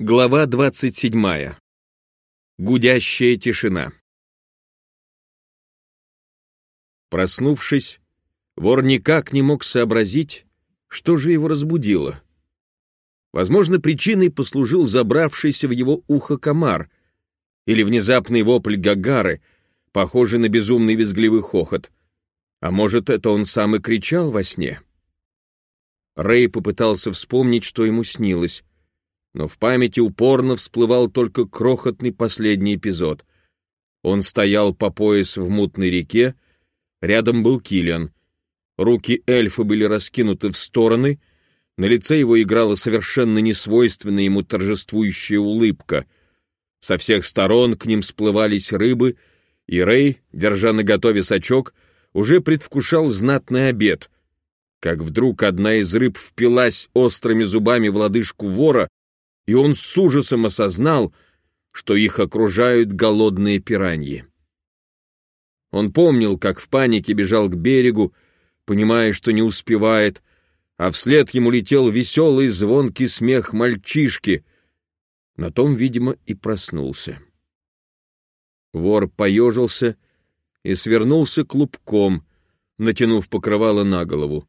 Глава 27. Гудящая тишина. Проснувшись, вор никак не мог сообразить, что же его разбудило. Возможно, причиной послужил забравшийся в его ухо комар или внезапный вопль Гагары, похожий на безумный визгливый хохот. А может, это он сам и кричал во сне? Рэй попытался вспомнить, что ему снилось, но в памяти упорно всплывал только крохотный последний эпизод. Он стоял по пояс в мутной реке, рядом был Киллиан. Руки эльфа были раскинуты в стороны, на лице его играла совершенно несвойственная ему торжествующая улыбка. Со всех сторон к ним сплывались рыбы, и Рэй, держа наготове сачок, уже предвкушал знатный обед — как вдруг одна из рыб впилась острыми зубами в лодыжку вора, и он с ужасом осознал, что их окружают голодные пираньи. Он помнил, как в панике бежал к берегу, понимая, что не успевает, а вслед ему летел веселый звонкий смех мальчишки. На том, видимо, и проснулся. Вор поежился и свернулся клубком, натянув покрывало на голову.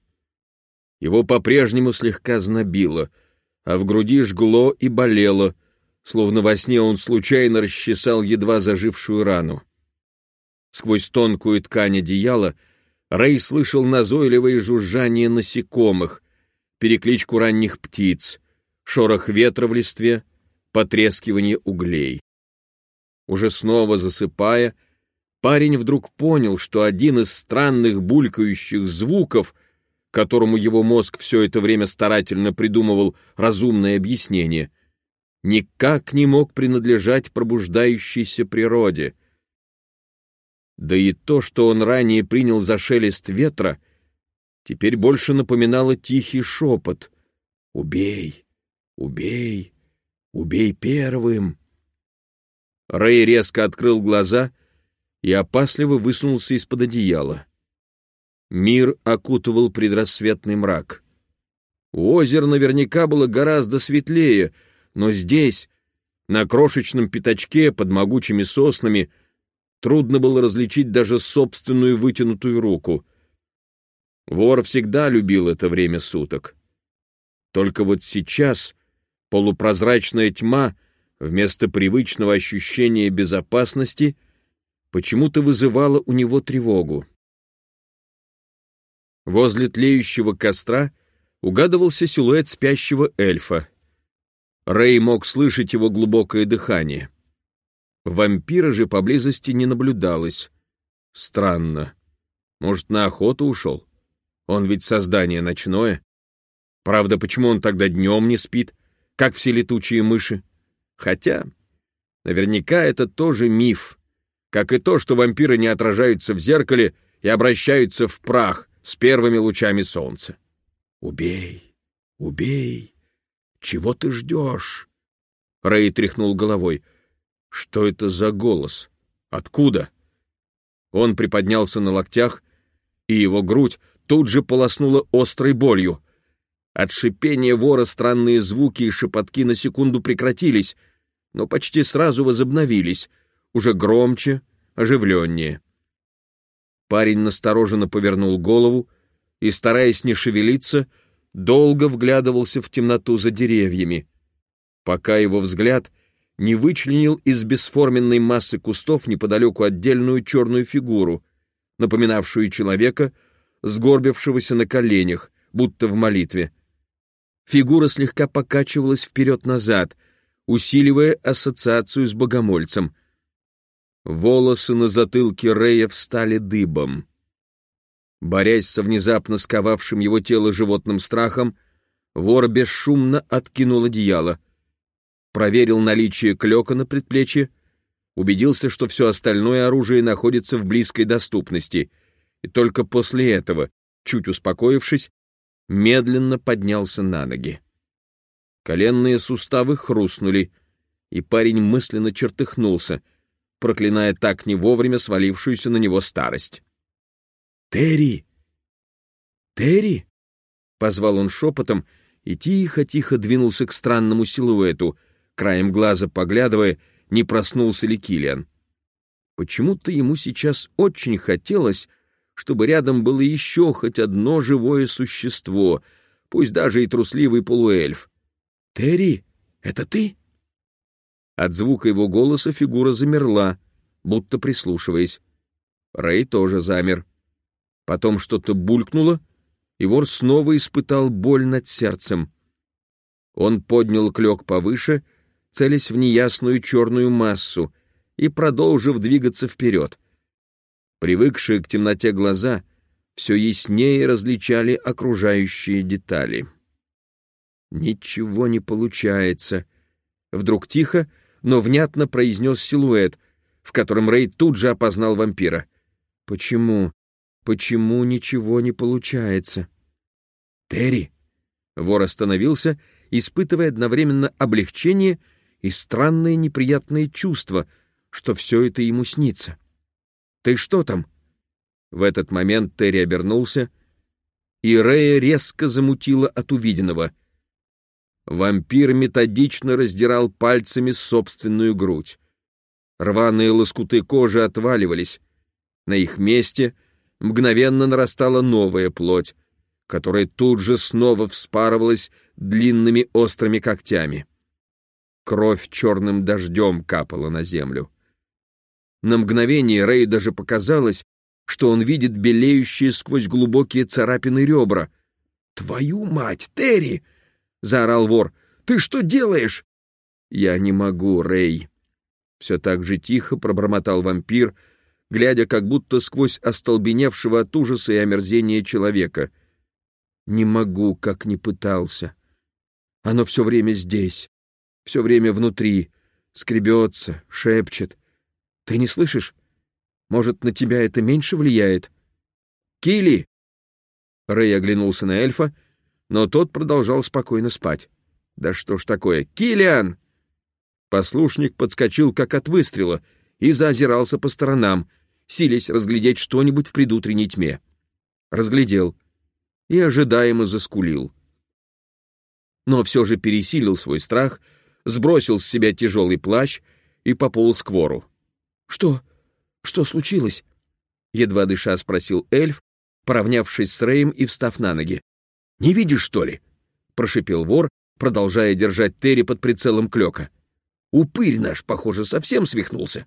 Его по-прежнему слегка знобило — а в груди жгло и болело, словно во сне он случайно расчесал едва зажившую рану. Сквозь тонкую ткань одеяла Рэй слышал назойливое жужжание насекомых, перекличку ранних птиц, шорох ветра в листве, потрескивание углей. Уже снова засыпая, парень вдруг понял, что один из странных булькающих звуков — которому его мозг все это время старательно придумывал разумное объяснение, никак не мог принадлежать пробуждающейся природе. Да и то, что он ранее принял за шелест ветра, теперь больше напоминало тихий шепот «Убей! Убей! Убей первым!» Рэй резко открыл глаза и опасливо высунулся из-под одеяла. Мир окутывал предрассветный мрак. У озера наверняка было гораздо светлее, но здесь, на крошечном пятачке под могучими соснами, трудно было различить даже собственную вытянутую руку. Вор всегда любил это время суток. Только вот сейчас полупрозрачная тьма вместо привычного ощущения безопасности почему-то вызывала у него тревогу. Возле тлеющего костра угадывался силуэт спящего эльфа. Рэй мог слышать его глубокое дыхание. Вампира же поблизости не наблюдалось. Странно. Может, на охоту ушел? Он ведь создание ночное. Правда, почему он тогда днем не спит, как все летучие мыши? Хотя, наверняка это тоже миф, как и то, что вампиры не отражаются в зеркале и обращаются в прах, с первыми лучами солнца. «Убей! Убей! Чего ты ждешь?» Рэй тряхнул головой. «Что это за голос? Откуда?» Он приподнялся на локтях, и его грудь тут же полоснула острой болью. От шипения вора странные звуки и шепотки на секунду прекратились, но почти сразу возобновились, уже громче, оживленнее. Парень настороженно повернул голову и, стараясь не шевелиться, долго вглядывался в темноту за деревьями, пока его взгляд не вычленил из бесформенной массы кустов неподалеку отдельную черную фигуру, напоминавшую человека, сгорбившегося на коленях, будто в молитве. Фигура слегка покачивалась вперед-назад, усиливая ассоциацию с богомольцем. Волосы на затылке Рея встали дыбом. Борясь со внезапно сковавшим его тело животным страхом, вор бесшумно откинул одеяло, проверил наличие клёка на предплечье, убедился, что все остальное оружие находится в близкой доступности, и только после этого, чуть успокоившись, медленно поднялся на ноги. Коленные суставы хрустнули, и парень мысленно чертыхнулся — проклиная так не вовремя свалившуюся на него старость. «Терри! Терри!» — позвал он шепотом и тихо-тихо двинулся к странному силуэту, краем глаза поглядывая, не проснулся ли Килиан. Почему-то ему сейчас очень хотелось, чтобы рядом было еще хоть одно живое существо, пусть даже и трусливый полуэльф. «Терри, это ты?» От звука его голоса фигура замерла, будто прислушиваясь. Рэй тоже замер. Потом что-то булькнуло, и вор снова испытал боль над сердцем. Он поднял клек повыше, целясь в неясную черную массу, и продолжив двигаться вперед. Привыкшие к темноте глаза все яснее различали окружающие детали. «Ничего не получается», — вдруг тихо, но внятно произнес силуэт, в котором Рэй тут же опознал вампира. «Почему? Почему ничего не получается?» «Терри!» Вор остановился, испытывая одновременно облегчение и странное неприятное чувство, что все это ему снится. «Ты что там?» В этот момент Терри обернулся, и Рэя резко замутило от увиденного. Вампир методично раздирал пальцами собственную грудь. Рваные лоскуты кожи отваливались. На их месте мгновенно нарастала новая плоть, которая тут же снова вспарывалась длинными острыми когтями. Кровь черным дождем капала на землю. На мгновение Рэй даже показалось, что он видит белеющие сквозь глубокие царапины ребра. «Твою мать, Терри!» — заорал вор. «Ты что делаешь?» «Я не могу, Рэй». Все так же тихо пробормотал вампир, глядя как будто сквозь остолбеневшего от ужаса и омерзения человека. «Не могу, как ни пытался. Оно все время здесь, все время внутри, скребется, шепчет. Ты не слышишь? Может, на тебя это меньше влияет?» «Килли!» Рэй оглянулся на эльфа, но тот продолжал спокойно спать. «Да что ж такое? Килиан!» Послушник подскочил, как от выстрела, и заозирался по сторонам, силясь разглядеть что-нибудь в предутренней тьме. Разглядел и ожидаемо заскулил. Но все же пересилил свой страх, сбросил с себя тяжелый плащ и пополз к вору. «Что? Что случилось?» Едва дыша спросил эльф, поравнявшись с Рэем и встав на ноги. «Не видишь, что ли?» — прошипел вор, продолжая держать Терри под прицелом клёка. «Упырь наш, похоже, совсем свихнулся.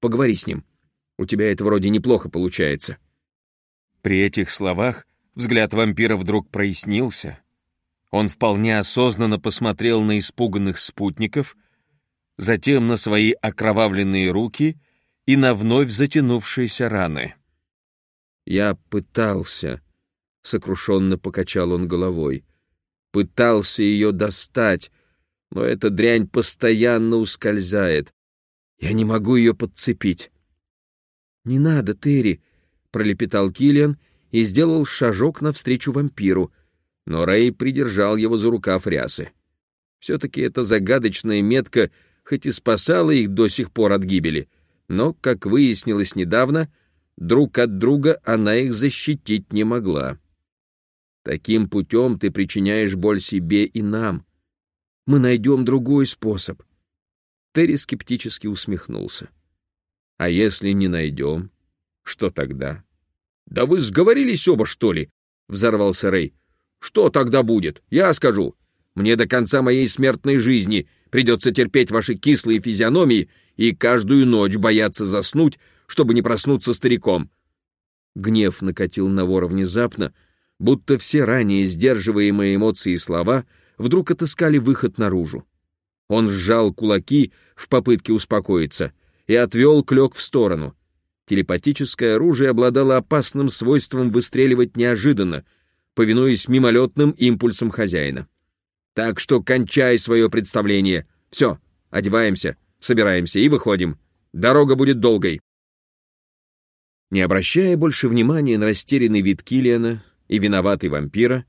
Поговори с ним. У тебя это вроде неплохо получается». При этих словах взгляд вампира вдруг прояснился. Он вполне осознанно посмотрел на испуганных спутников, затем на свои окровавленные руки и на вновь затянувшиеся раны. «Я пытался», — сокрушенно покачал он головой. Пытался ее достать, но эта дрянь постоянно ускользает. Я не могу ее подцепить. «Не надо, Терри», — пролепетал Киллиан и сделал шажок навстречу вампиру, но Рэй придержал его за рукав рясы. Все-таки эта загадочная метка хоть и спасала их до сих пор от гибели, но, как выяснилось недавно, друг от друга она их защитить не могла. Таким путем ты причиняешь боль себе и нам. Мы найдем другой способ. Терри скептически усмехнулся. А если не найдем, что тогда? Да вы сговорились оба, что ли? Взорвался Рэй. Что тогда будет? Я скажу. Мне до конца моей смертной жизни придется терпеть ваши кислые физиономии и каждую ночь бояться заснуть, чтобы не проснуться стариком. Гнев накатил на вора внезапно, будто все ранее сдерживаемые эмоции и слова вдруг отыскали выход наружу. Он сжал кулаки в попытке успокоиться и отвел клек в сторону. Телепатическое оружие обладало опасным свойством выстреливать неожиданно, повинуясь мимолетным импульсам хозяина. Так что кончай свое представление. Все, одеваемся, собираемся и выходим. Дорога будет долгой. Не обращая больше внимания на растерянный вид Килиана, и виноватый вампира,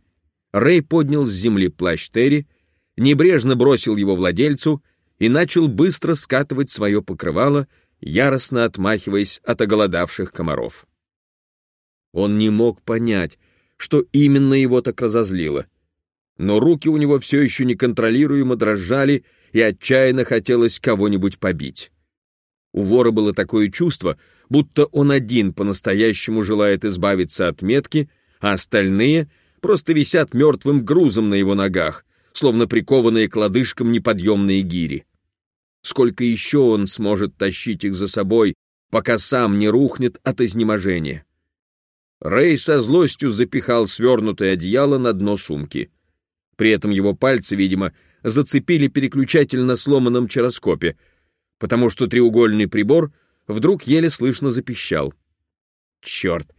Рэй поднял с земли плащ Терри, небрежно бросил его владельцу и начал быстро скатывать свое покрывало, яростно отмахиваясь от оголодавших комаров. Он не мог понять, что именно его так разозлило. но руки у него все еще неконтролируемо дрожали, и отчаянно хотелось кого-нибудь побить. У вора было такое чувство, будто он один по-настоящему желает избавиться от метки, а остальные просто висят мертвым грузом на его ногах, словно прикованные к лодыжкам неподъемные гири. Сколько еще он сможет тащить их за собой, пока сам не рухнет от изнеможения? Рэй со злостью запихал свернутое одеяло на дно сумки. При этом его пальцы, видимо, зацепили переключатель на сломанном чароскопе, потому что треугольный прибор вдруг еле слышно запищал. «Черт,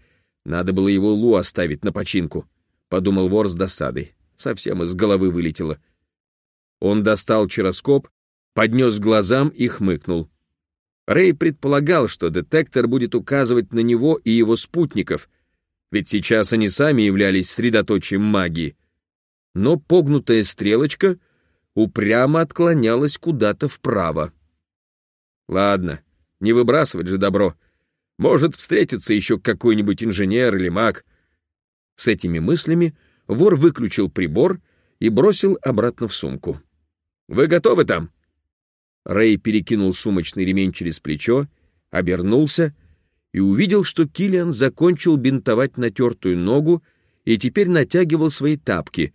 надо было его Лу оставить на починку», — подумал вор с досадой. Совсем из головы вылетело. Он достал чароскоп, поднес к глазам и хмыкнул. Рэй предполагал, что детектор будет указывать на него и его спутников, ведь сейчас они сами являлись средоточием магии. Но погнутая стрелочка упрямо отклонялась куда-то вправо. Ладно, не выбрасывать же добро. Может, встретится еще какой-нибудь инженер или маг. С этими мыслями вор выключил прибор и бросил обратно в сумку. «Вы готовы там?» Рэй перекинул сумочный ремень через плечо, обернулся и увидел, что Килиан закончил бинтовать натертую ногу и теперь натягивал свои тапки,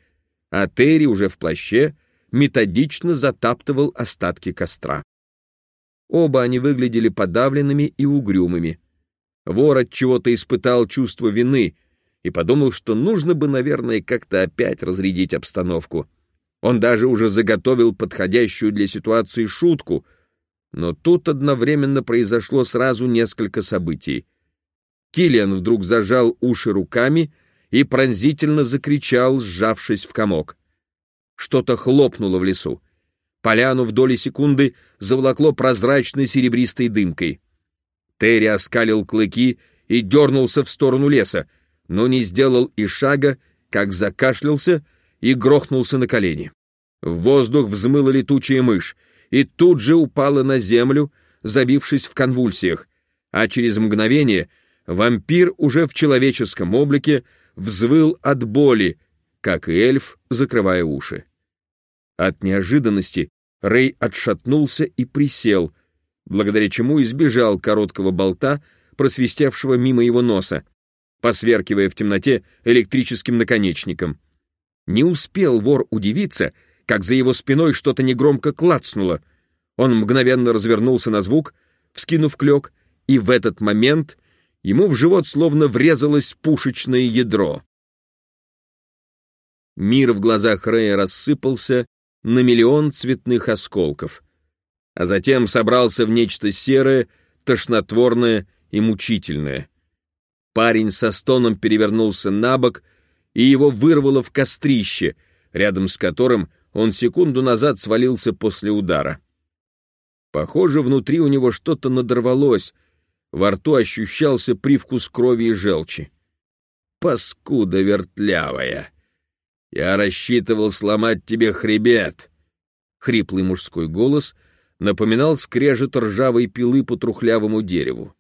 а Терри уже в плаще методично затаптывал остатки костра. Оба они выглядели подавленными и угрюмыми. Вор от чего-то испытал чувство вины и подумал, что нужно бы, наверное, как-то опять разрядить обстановку. Он даже уже заготовил подходящую для ситуации шутку, но тут одновременно произошло сразу несколько событий. Киллиан вдруг зажал уши руками и пронзительно закричал, сжавшись в комок. Что-то хлопнуло в лесу. Поляну в доли секунды заволокло прозрачной серебристой дымкой. Терри оскалил клыки и дернулся в сторону леса, но не сделал и шага, как закашлялся и грохнулся на колени. В воздух взмыла летучая мышь и тут же упала на землю, забившись в конвульсиях, а через мгновение вампир уже в человеческом облике взвыл от боли, как и эльф, закрывая уши. От неожиданности Рэй отшатнулся и присел, благодаря чему избежал короткого болта, просвистевшего мимо его носа, посверкивая в темноте электрическим наконечником. Не успел вор удивиться, как за его спиной что-то негромко клацнуло. Он мгновенно развернулся на звук, вскинув клек, и в этот момент ему в живот словно врезалось пушечное ядро. Мир в глазах Рэя рассыпался на миллион цветных осколков, а затем собрался в нечто серое, тошнотворное и мучительное. Парень со стоном перевернулся на бок, и его вырвало в кострище, рядом с которым он секунду назад свалился после удара. Похоже, внутри у него что-то надорвалось, во рту ощущался привкус крови и желчи. Паскуда вертлявая! Я рассчитывал сломать тебе хребет. Хриплый мужской голос напоминал скрежет ржавой пилы по трухлявому дереву.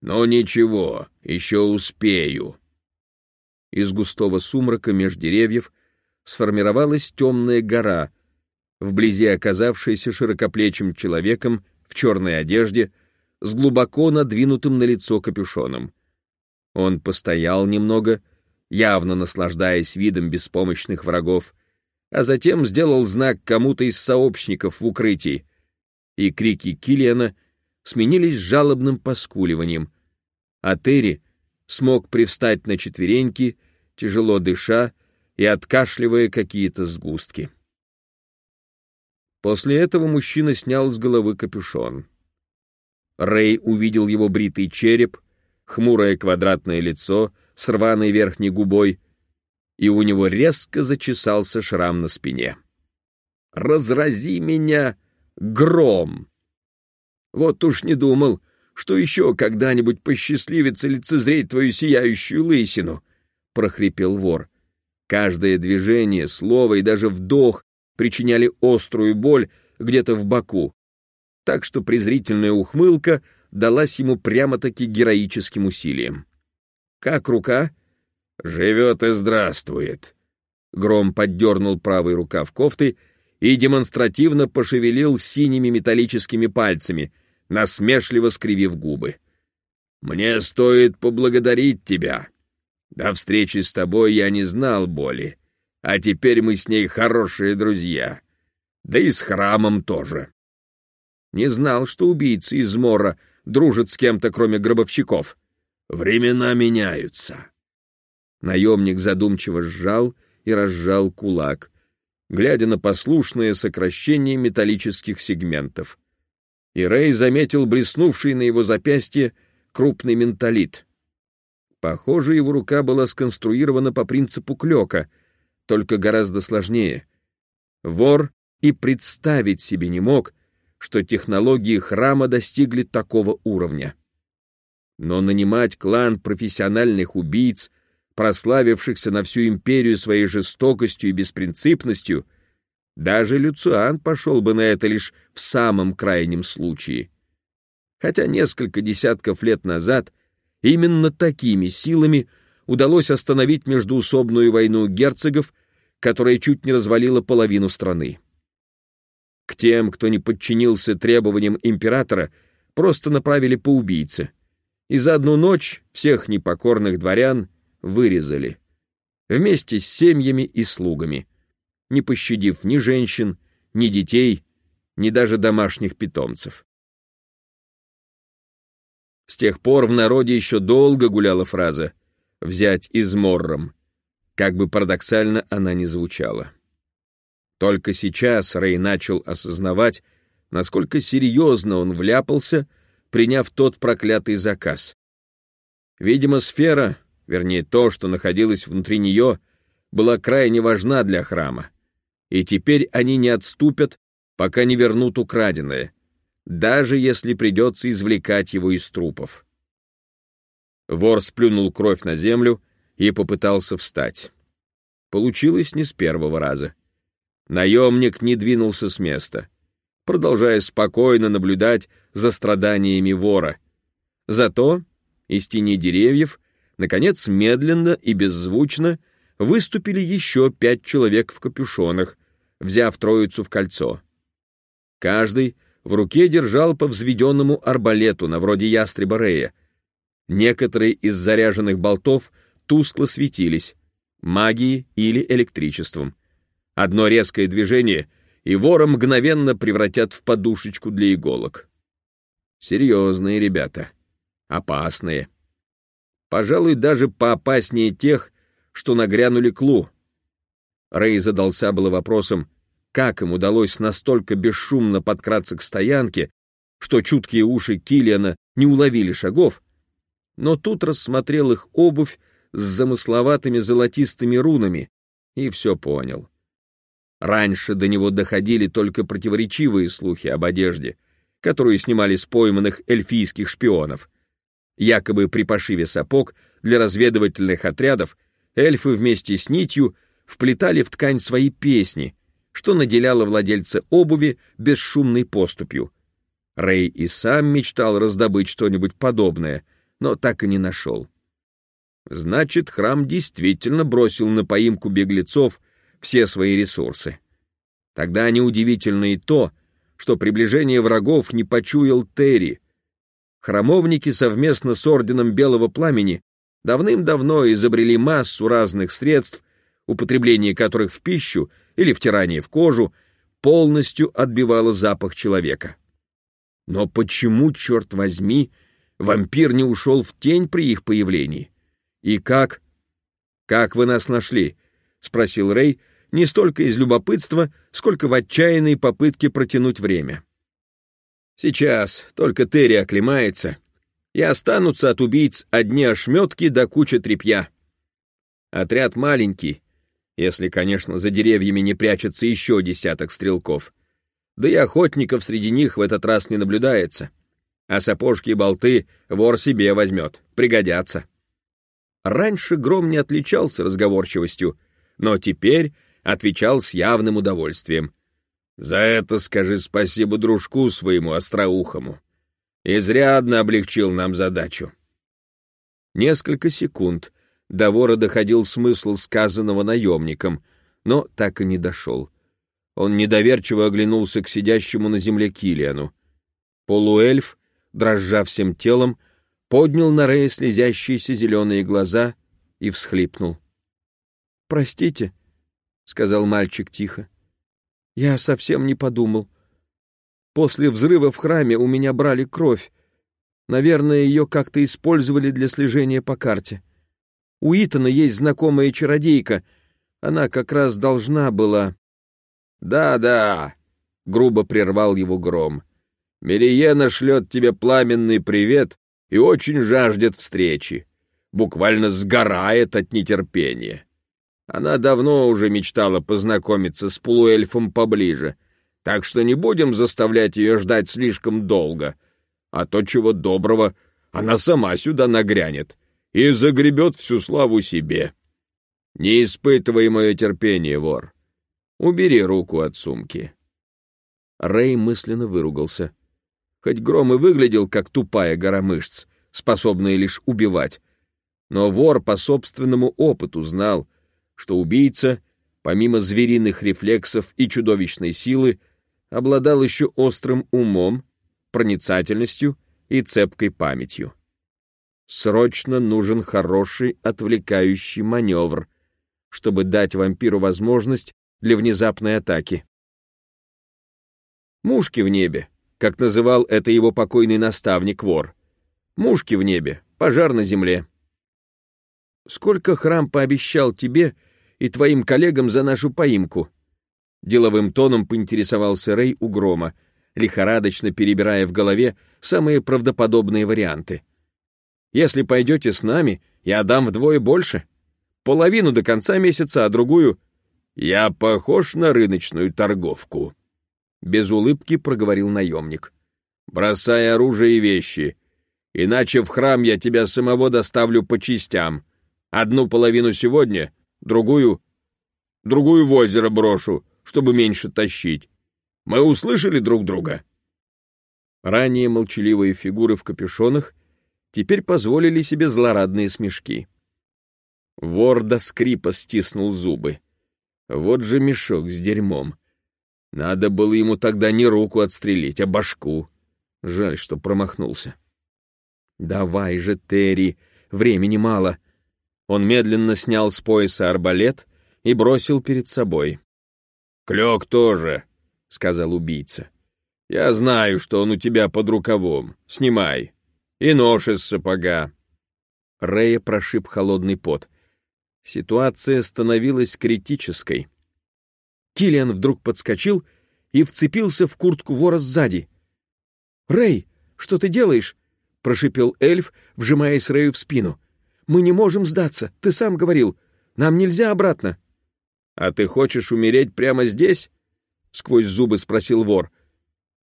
Но ничего, еще успею. Из густого сумрака меж деревьев сформировалась темная гора, вблизи оказавшаяся широкоплечим человеком в черной одежде с глубоко надвинутым на лицо капюшоном. Он постоял немного, явно наслаждаясь видом беспомощных врагов, а затем сделал знак кому-то из сообщников в укрытии, и крики Килиана сменились жалобным поскуливанием, а Терри смог привстать на четвереньки, тяжело дыша и откашливая какие-то сгустки. После этого мужчина снял с головы капюшон. Рэй увидел его бритый череп, хмурое квадратное лицо — с рваной верхней губой, и у него резко зачесался шрам на спине. «Разрази меня, гром!» Вот уж не думал, что еще когда-нибудь посчастливится лицезреть твою сияющую лысину, — прохрипел вор. Каждое движение, слово и даже вдох причиняли острую боль где-то в боку, так что презрительная ухмылка далась ему прямо-таки героическим усилием. Как рука? Живет и здравствует. Гром поддернул правый рукав кофты и демонстративно пошевелил синими металлическими пальцами, насмешливо скривив губы. «Мне стоит поблагодарить тебя. До встречи с тобой я не знал боли, а теперь мы с ней хорошие друзья. Да и с храмом тоже». Не знал, что убийцы из Мора дружат с кем-то, кроме гробовщиков. Времена меняются. Наемник задумчиво сжал и разжал кулак, глядя на послушное сокращение металлических сегментов. И Рэй заметил блеснувший на его запястье крупный менталит. Похоже, его рука была сконструирована по принципу клёка, только гораздо сложнее. Вор и представить себе не мог, что технологии храма достигли такого уровня. Но нанимать клан профессиональных убийц, прославившихся на всю империю своей жестокостью и беспринципностью, даже Люциан пошел бы на это лишь в самом крайнем случае. Хотя несколько десятков лет назад именно такими силами удалось остановить междуусобную войну герцогов, которая чуть не развалила половину страны. К тем, кто не подчинился требованиям императора, просто направили по убийце. И за одну ночь всех непокорных дворян вырезали. Вместе с семьями и слугами, не пощадив ни женщин, ни детей, ни даже домашних питомцев. С тех пор в народе еще долго гуляла фраза «взять изморром», как бы парадоксально она ни звучала. Только сейчас Рэй начал осознавать, насколько серьезно он вляпался, приняв тот проклятый заказ. Видимо, сфера, вернее то, что находилось внутри нее, была крайне важна для храма. И теперь они не отступят, пока не вернут украденное, даже если придется извлекать его из трупов. Вор сплюнул кровь на землю и попытался встать. Получилось не с первого раза. Наемник не двинулся с места, продолжая спокойно наблюдать за страданиями вора. Зато из тени деревьев, наконец, медленно и беззвучно выступили еще пять человек в капюшонах, взяв троицу в кольцо. Каждый в руке держал по взведенному арбалету на вроде ястреба Рея. Некоторые из заряженных болтов тускло светились, магией или электричеством. Одно резкое движение, и вора мгновенно превратят в подушечку для иголок. Серьезные ребята. Опасные. Пожалуй, даже поопаснее тех, что нагрянули Клу. Рэй задался было вопросом, как им удалось настолько бесшумно подкраться к стоянке, что чуткие уши Килиана не уловили шагов, но тут рассмотрел их обувь с замысловатыми золотистыми рунами и все понял. Раньше до него доходили только противоречивые слухи об одежде, которую снимали с пойманных эльфийских шпионов. Якобы при пошиве сапог для разведывательных отрядов эльфы вместе с нитью вплетали в ткань свои песни, что наделяло владельца обуви бесшумной поступью. Рэй и сам мечтал раздобыть что-нибудь подобное, но так и не нашел. Значит, храм действительно бросил на поимку беглецов все свои ресурсы. Тогда неудивительно и то, что приближение врагов не почуял Терри. Храмовники совместно с Орденом Белого Пламени давным-давно изобрели массу разных средств, употребление которых в пищу или втирание в кожу полностью отбивало запах человека. Но почему, черт возьми, вампир не ушел в тень при их появлении? И как? Как вы нас нашли? — спросил Рэй, не столько из любопытства, сколько в отчаянной попытке протянуть время. «Сейчас, только Терри оклемается, и останутся от убийц одни ошметки да куча тряпья. Отряд маленький, если, конечно, за деревьями не прячется еще десяток стрелков. Да и охотников среди них в этот раз не наблюдается. А сапожки и болты вор себе возьмет, пригодятся». Раньше Гром не отличался разговорчивостью, но теперь отвечал с явным удовольствием. «За это скажи спасибо дружку своему остроухому. Изрядно облегчил нам задачу». Несколько секунд до вора доходил смысл сказанного наемником, но так и не дошел. Он недоверчиво оглянулся к сидящему на земле Килиану. Полуэльф, дрожа всем телом, поднял на Рея слезящиеся зеленые глаза и всхлипнул. «Простите», — сказал мальчик тихо, — «я совсем не подумал. После взрыва в храме у меня брали кровь. Наверное, ее как-то использовали для слежения по карте. У Итана есть знакомая чародейка. Она как раз должна была...» «Да-да», — грубо прервал его гром. «Мериена шлет тебе пламенный привет и очень жаждет встречи. Буквально сгорает от нетерпения. Она давно уже мечтала познакомиться с полуэльфом поближе, так что не будем заставлять ее ждать слишком долго, а то, чего доброго, она сама сюда нагрянет и загребет всю славу себе. Не испытывай мое терпение, вор. Убери руку от сумки. Рэй мысленно выругался. Хоть Гром и выглядел как тупая гора мышц, способная лишь убивать, но вор по собственному опыту знал, что убийца, помимо звериных рефлексов и чудовищной силы, обладал еще острым умом, проницательностью и цепкой памятью. Срочно нужен хороший отвлекающий маневр, чтобы дать вампиру возможность для внезапной атаки. Мушки в небе, как называл это его покойный наставник-вор. Мушки в небе, пожар на земле. Сколько храм пообещал тебе и твоим коллегам за нашу поимку? Деловым тоном поинтересовался Рэй у Грома, лихорадочно перебирая в голове самые правдоподобные варианты. Если пойдете с нами, я дам вдвое больше. Половину до конца месяца, а другую... Я похож на рыночную торговку. Без улыбки проговорил наемник. Бросай оружие и вещи, иначе в храм я тебя самого доставлю по частям. Одну половину сегодня, другую... другую в озеро брошу, чтобы меньше тащить. Мы услышали друг друга?» Ранее молчаливые фигуры в капюшонах теперь позволили себе злорадные смешки. Вор до скрипа стиснул зубы. Вот же мешок с дерьмом. Надо было ему тогда не руку отстрелить, а башку. Жаль, что промахнулся. «Давай же, Терри, времени мало», он медленно снял с пояса арбалет и бросил перед собой. «Клёк тоже», — сказал убийца. «Я знаю, что он у тебя под рукавом. Снимай. И нож из сапога». Рэя прошиб холодный пот. Ситуация становилась критической. Киллиан вдруг подскочил и вцепился в куртку вора сзади. «Рэй, что ты делаешь?» — прошипел эльф, вжимаясь Рэю в спину. Мы не можем сдаться, ты сам говорил. Нам нельзя обратно». «А ты хочешь умереть прямо здесь?» — сквозь зубы спросил вор.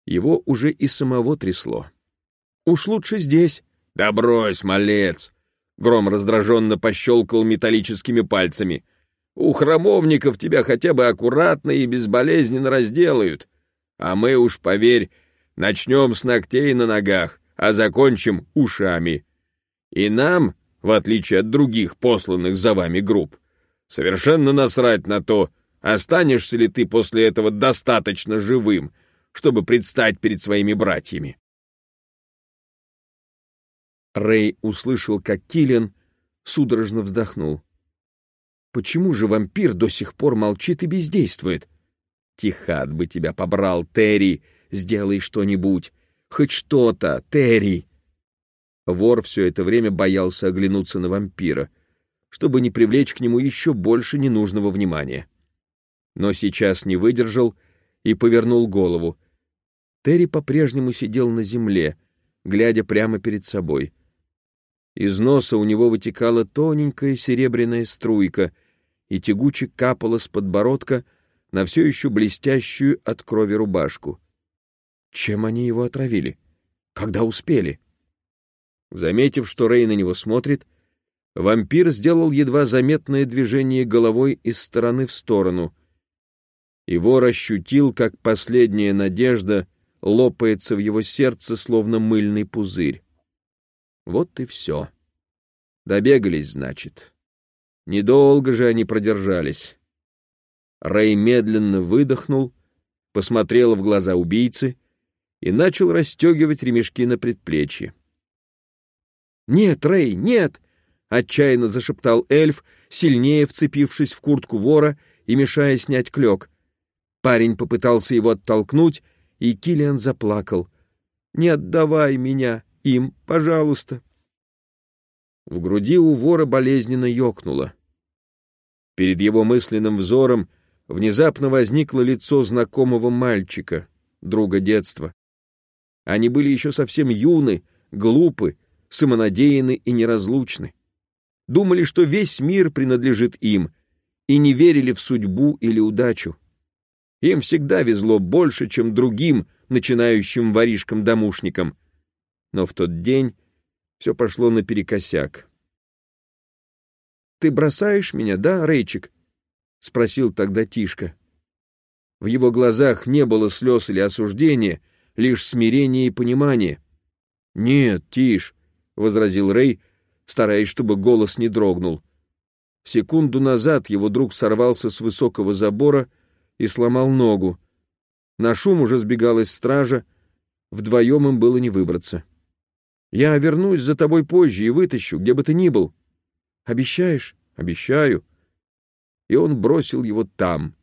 Его уже и самого трясло. «Уж лучше здесь». «Да брось, малец!» Гром раздраженно пощелкал металлическими пальцами. «У храмовников тебя хотя бы аккуратно и безболезненно разделают. А мы уж, поверь, начнем с ногтей на ногах, а закончим ушами. И нам в отличие от других посланных за вами групп. Совершенно насрать на то, останешься ли ты после этого достаточно живым, чтобы предстать перед своими братьями. Рэй услышал, как Киллиан судорожно вздохнул. Почему же вампир до сих пор молчит и бездействует? Тихат бы тебя побрал, Терри, сделай что-нибудь, хоть что-то, Терри. Вор все это время боялся оглянуться на вампира, чтобы не привлечь к нему еще больше ненужного внимания. Но сейчас не выдержал и повернул голову. Терри по-прежнему сидел на земле, глядя прямо перед собой. Из носа у него вытекала тоненькая серебряная струйка и тягуче капала с подбородка на все еще блестящую от крови рубашку. Чем они его отравили? Когда успели? — Заметив, что Рэй на него смотрит, вампир сделал едва заметное движение головой из стороны в сторону. Его ощутил, как последняя надежда лопается в его сердце, словно мыльный пузырь. Вот и все. Добегались, значит. Недолго же они продержались. Рэй медленно выдохнул, посмотрел в глаза убийцы и начал расстегивать ремешки на предплечье. «Нет, Рэй, нет!» — отчаянно зашептал эльф, сильнее вцепившись в куртку вора и мешая снять клек. Парень попытался его оттолкнуть, и Килиан заплакал. «Не отдавай меня им, пожалуйста!» В груди у вора болезненно ёкнуло. Перед его мысленным взором внезапно возникло лицо знакомого мальчика, друга детства. Они были еще совсем юны, глупы, самонадеяны и неразлучны. Думали, что весь мир принадлежит им, и не верили в судьбу или удачу. Им всегда везло больше, чем другим начинающим воришкам-домушникам. Но в тот день все пошло наперекосяк. «Ты бросаешь меня, да, Рейчик?» — спросил тогда Тишка. В его глазах не было слез или осуждения, лишь смирение и понимание. «Нет, Тиш», — возразил Рей, стараясь, чтобы голос не дрогнул. Секунду назад его друг сорвался с высокого забора и сломал ногу. На шум уже сбегалась стража, вдвоем им было не выбраться. «Я вернусь за тобой позже и вытащу, где бы ты ни был». «Обещаешь?» «Обещаю» и он бросил его там.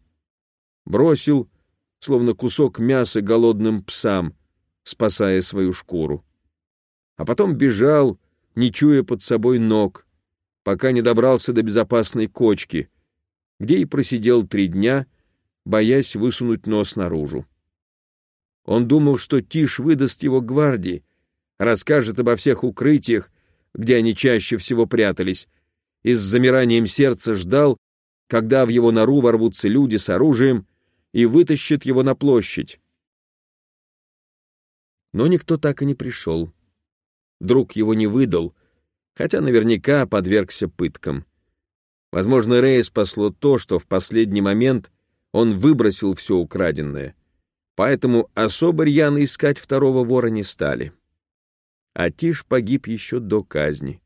Бросил, словно кусок мяса голодным псам, спасая свою шкуру. А потом бежал, не чуя под собой ног, пока не добрался до безопасной кочки, где и просидел три дня, боясь высунуть нос наружу. Он думал, что Тиш выдаст его гвардии, расскажет обо всех укрытиях, где они чаще всего прятались, и с замиранием сердца ждал, когда в его нору ворвутся люди с оружием и вытащат его на площадь. Но никто так и не пришел. Друг его не выдал, хотя наверняка подвергся пыткам. Возможно, Рэя спасло то, что в последний момент он выбросил все украденное, поэтому особо рьяно искать второго вора не стали. А Тиш погиб еще до казни.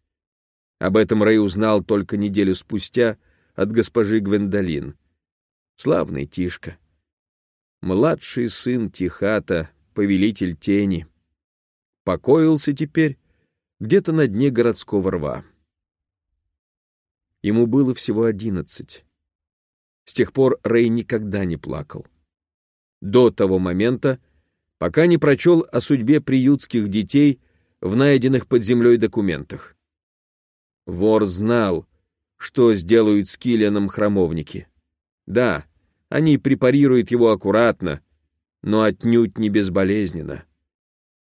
Об этом Рэй узнал только неделю спустя — от госпожи Гвендолин. Славный Тишка. Младший сын Тихата, повелитель тени. Покоился теперь где-то на дне городского рва. Ему было всего одиннадцать. С тех пор Рэй никогда не плакал. До того момента, пока не прочел о судьбе приютских детей в найденных под землей документах. Вор знал, что сделают с Киллианом храмовники. Да, они препарируют его аккуратно, но отнюдь не безболезненно.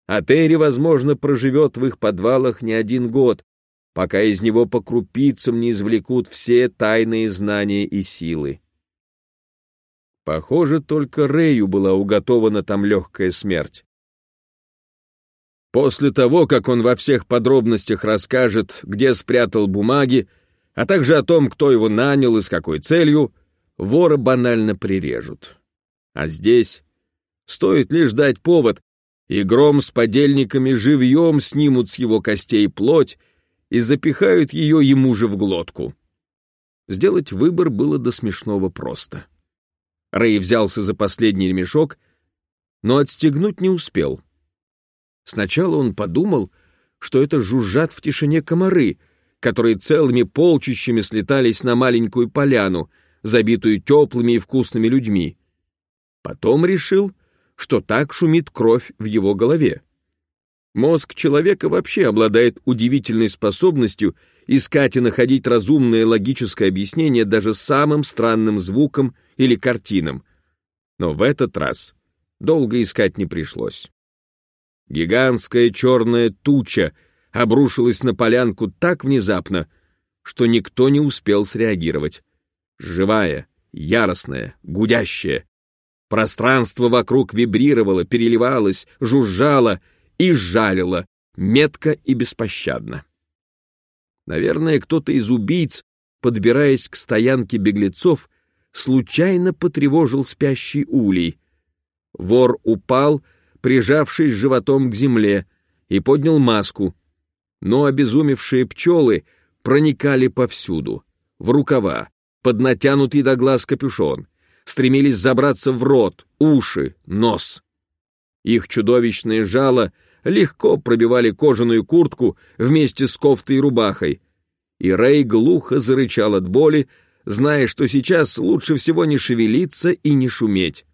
А Терри, возможно, проживет в их подвалах не один год, пока из него по крупицам не извлекут все тайные знания и силы. Похоже, только Рэю была уготована там легкая смерть. После того, как он во всех подробностях расскажет, где спрятал бумаги, а также о том, кто его нанял и с какой целью, вора банально прирежут. А здесь стоит лишь дать повод, и гром с подельниками живьем снимут с его костей плоть и запихают ее ему же в глотку. Сделать выбор было до смешного просто. Рэй взялся за последний ремешок, но отстегнуть не успел. Сначала он подумал, что это жужжат в тишине комары — которые целыми полчищами слетались на маленькую поляну, забитую теплыми и вкусными людьми. Потом решил, что так шумит кровь в его голове. Мозг человека вообще обладает удивительной способностью искать и находить разумное логическое объяснение даже самым странным звукам или картинам. Но в этот раз долго искать не пришлось. Гигантская черная туча — обрушилась на полянку так внезапно, что никто не успел среагировать. Живая, яростная, гудящая. Пространство вокруг вибрировало, переливалось, жужжало и жалило, метко и беспощадно. Наверное, кто-то из убийц, подбираясь к стоянке беглецов, случайно потревожил спящий улей. Вор упал, прижавшись животом к земле, и поднял маску, но обезумевшие пчелы проникали повсюду, в рукава, под натянутый до глаз капюшон, стремились забраться в рот, уши, нос. Их чудовищные жало легко пробивали кожаную куртку вместе с кофтой и рубахой, и Рэй глухо зарычал от боли, зная, что сейчас лучше всего не шевелиться и не шуметь.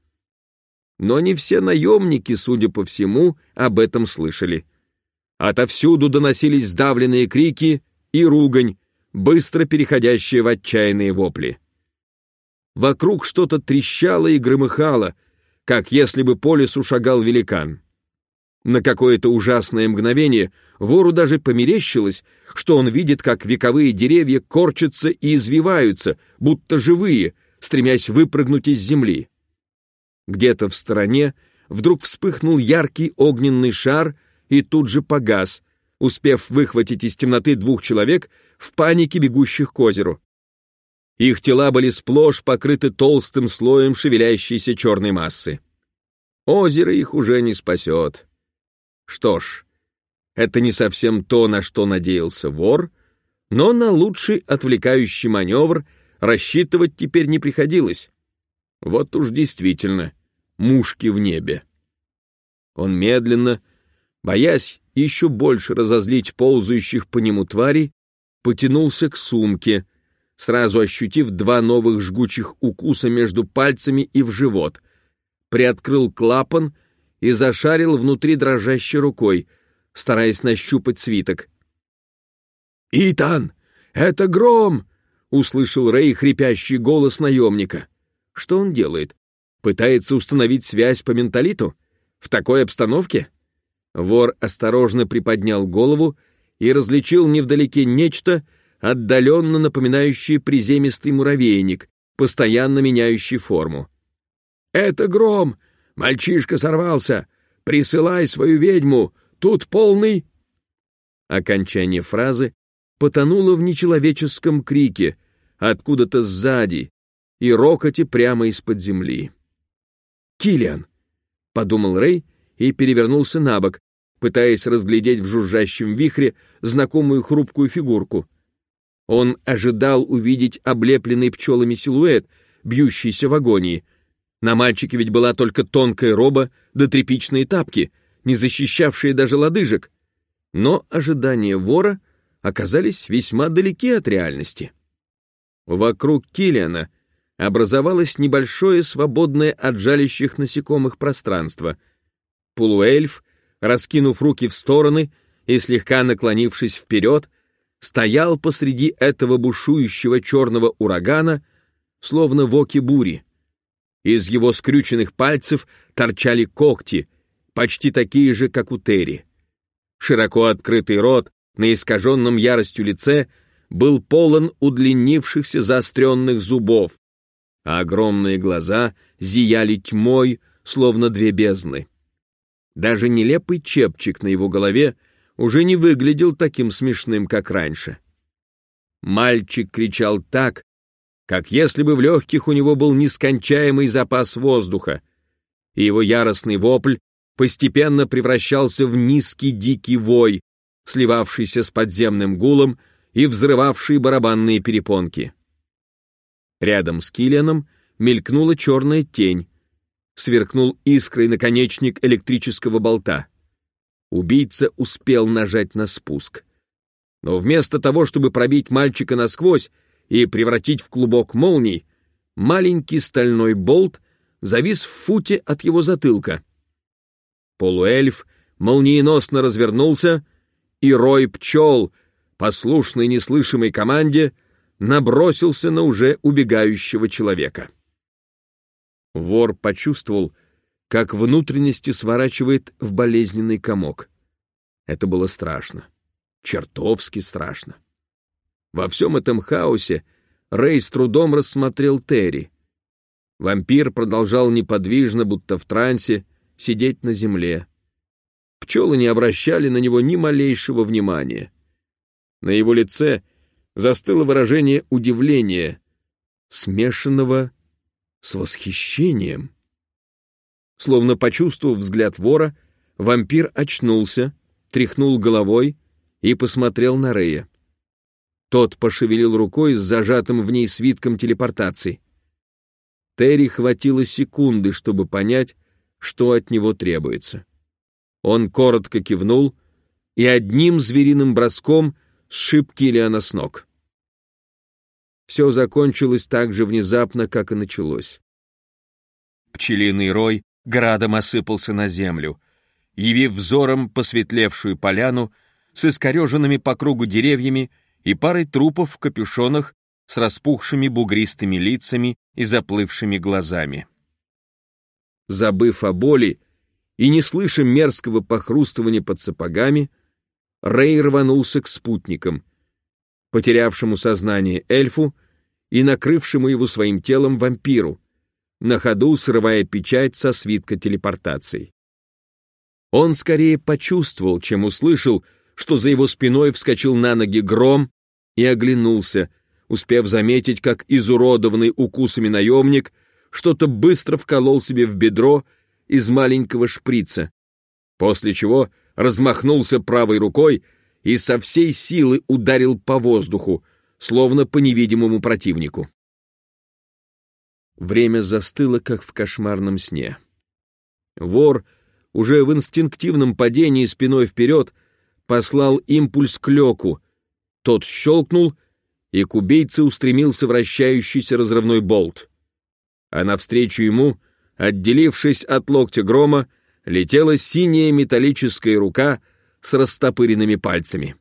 Но не все наемники, судя по всему, об этом слышали. Отовсюду доносились сдавленные крики и ругань, быстро переходящие в отчаянные вопли. Вокруг что-то трещало и громыхало, как если бы по лесу шагал великан. На какое-то ужасное мгновение вору даже померещилось, что он видит, как вековые деревья корчатся и извиваются, будто живые, стремясь выпрыгнуть из земли. Где-то в стороне вдруг вспыхнул яркий огненный шар и тут же погас, успев выхватить из темноты двух человек в панике бегущих к озеру. Их тела были сплошь покрыты толстым слоем шевелящейся черной массы. Озеро их уже не спасет. Что ж, это не совсем то, на что надеялся вор, но на лучший отвлекающий маневр рассчитывать теперь не приходилось. Вот уж действительно, мушки в небе. Он медленно, боясь еще больше разозлить ползающих по нему тварей, потянулся к сумке, сразу ощутив два новых жгучих укуса между пальцами и в живот, приоткрыл клапан и зашарил внутри дрожащей рукой, стараясь нащупать свиток. «Итан, это гром!» — услышал Рэй хрипящий голос наемника. Что он делает? Пытается установить связь по менталиту? В такой обстановке? Вор осторожно приподнял голову и различил невдалеке нечто, отдаленно напоминающее приземистый муравейник, постоянно меняющий форму. «Это гром! Мальчишка сорвался! Присылай свою ведьму! Тут полный...» Окончание фразы потонуло в нечеловеческом крике, откуда-то сзади, и рокоте прямо из-под земли. «Киллиан!» — подумал Рэй и перевернулся на бок, пытаясь разглядеть в жужжащем вихре знакомую хрупкую фигурку. Он ожидал увидеть облепленный пчелами силуэт, бьющийся в агонии. На мальчике ведь была только тонкая роба да тряпичные тапки, не защищавшие даже лодыжек. Но ожидания вора оказались весьма далеки от реальности. Вокруг Килиана образовалось небольшое свободное от жалящих насекомых пространство. Полуэльф, раскинув руки в стороны и слегка наклонившись вперед, стоял посреди этого бушующего черного урагана, словно в оке бури. Из его скрюченных пальцев торчали когти, почти такие же, как у Терри. Широко открытый рот на искаженном яростью лице был полон удлинившихся заостренных зубов, а огромные глаза зияли тьмой, словно две бездны. Даже нелепый чепчик на его голове уже не выглядел таким смешным, как раньше. Мальчик кричал так, как если бы в легких у него был нескончаемый запас воздуха, и его яростный вопль постепенно превращался в низкий дикий вой, сливавшийся с подземным гулом и взрывавший барабанные перепонки. Рядом с Киллианом мелькнула черная тень, сверкнул искрой наконечник электрического болта. Убийца успел нажать на спуск. Но вместо того, чтобы пробить мальчика насквозь и превратить в клубок молний, маленький стальной болт завис в футе от его затылка. Полуэльф молниеносно развернулся, и рой пчел, послушный неслышимой команде, набросился на уже убегающего человека. Вор почувствовал, как внутренности сворачивает в болезненный комок. Это было страшно, чертовски страшно. Во всем этом хаосе Рэй с трудом рассмотрел Терри. Вампир продолжал неподвижно, будто в трансе, сидеть на земле. Пчелы не обращали на него ни малейшего внимания. На его лице застыло выражение удивления, смешанного с восхищением. Словно почувствовав взгляд вора, вампир очнулся, тряхнул головой и посмотрел на Рея. Тот пошевелил рукой с зажатым в ней свитком телепортации. Терри хватило секунды, чтобы понять, что от него требуется. Он коротко кивнул и одним звериным броском сшиб Киллиана с ног. Все закончилось так же внезапно, как и началось. Пчелиный рой градом осыпался на землю, явив взором посветлевшую поляну с искореженными по кругу деревьями и парой трупов в капюшонах с распухшими бугристыми лицами и заплывшими глазами. Забыв о боли и не слыша мерзкого похрустывания под сапогами, Рэй рванулся к спутникам, потерявшему сознание эльфу и накрывшему его своим телом вампиру, на ходу срывая печать со свитка телепортации. Он скорее почувствовал, чем услышал, что за его спиной вскочил на ноги гром и оглянулся, успев заметить, как изуродованный укусами наемник что-то быстро вколол себе в бедро из маленького шприца, после чего размахнулся правой рукой и со всей силы ударил по воздуху, словно по невидимому противнику. Время застыло, как в кошмарном сне. Вор, уже в инстинктивном падении спиной вперед, послал импульс к Лёку. Тот щелкнул, и к убийце устремился вращающийся разрывной болт. А навстречу ему, отделившись от локтя грома, летела синяя металлическая рука с растопыренными пальцами.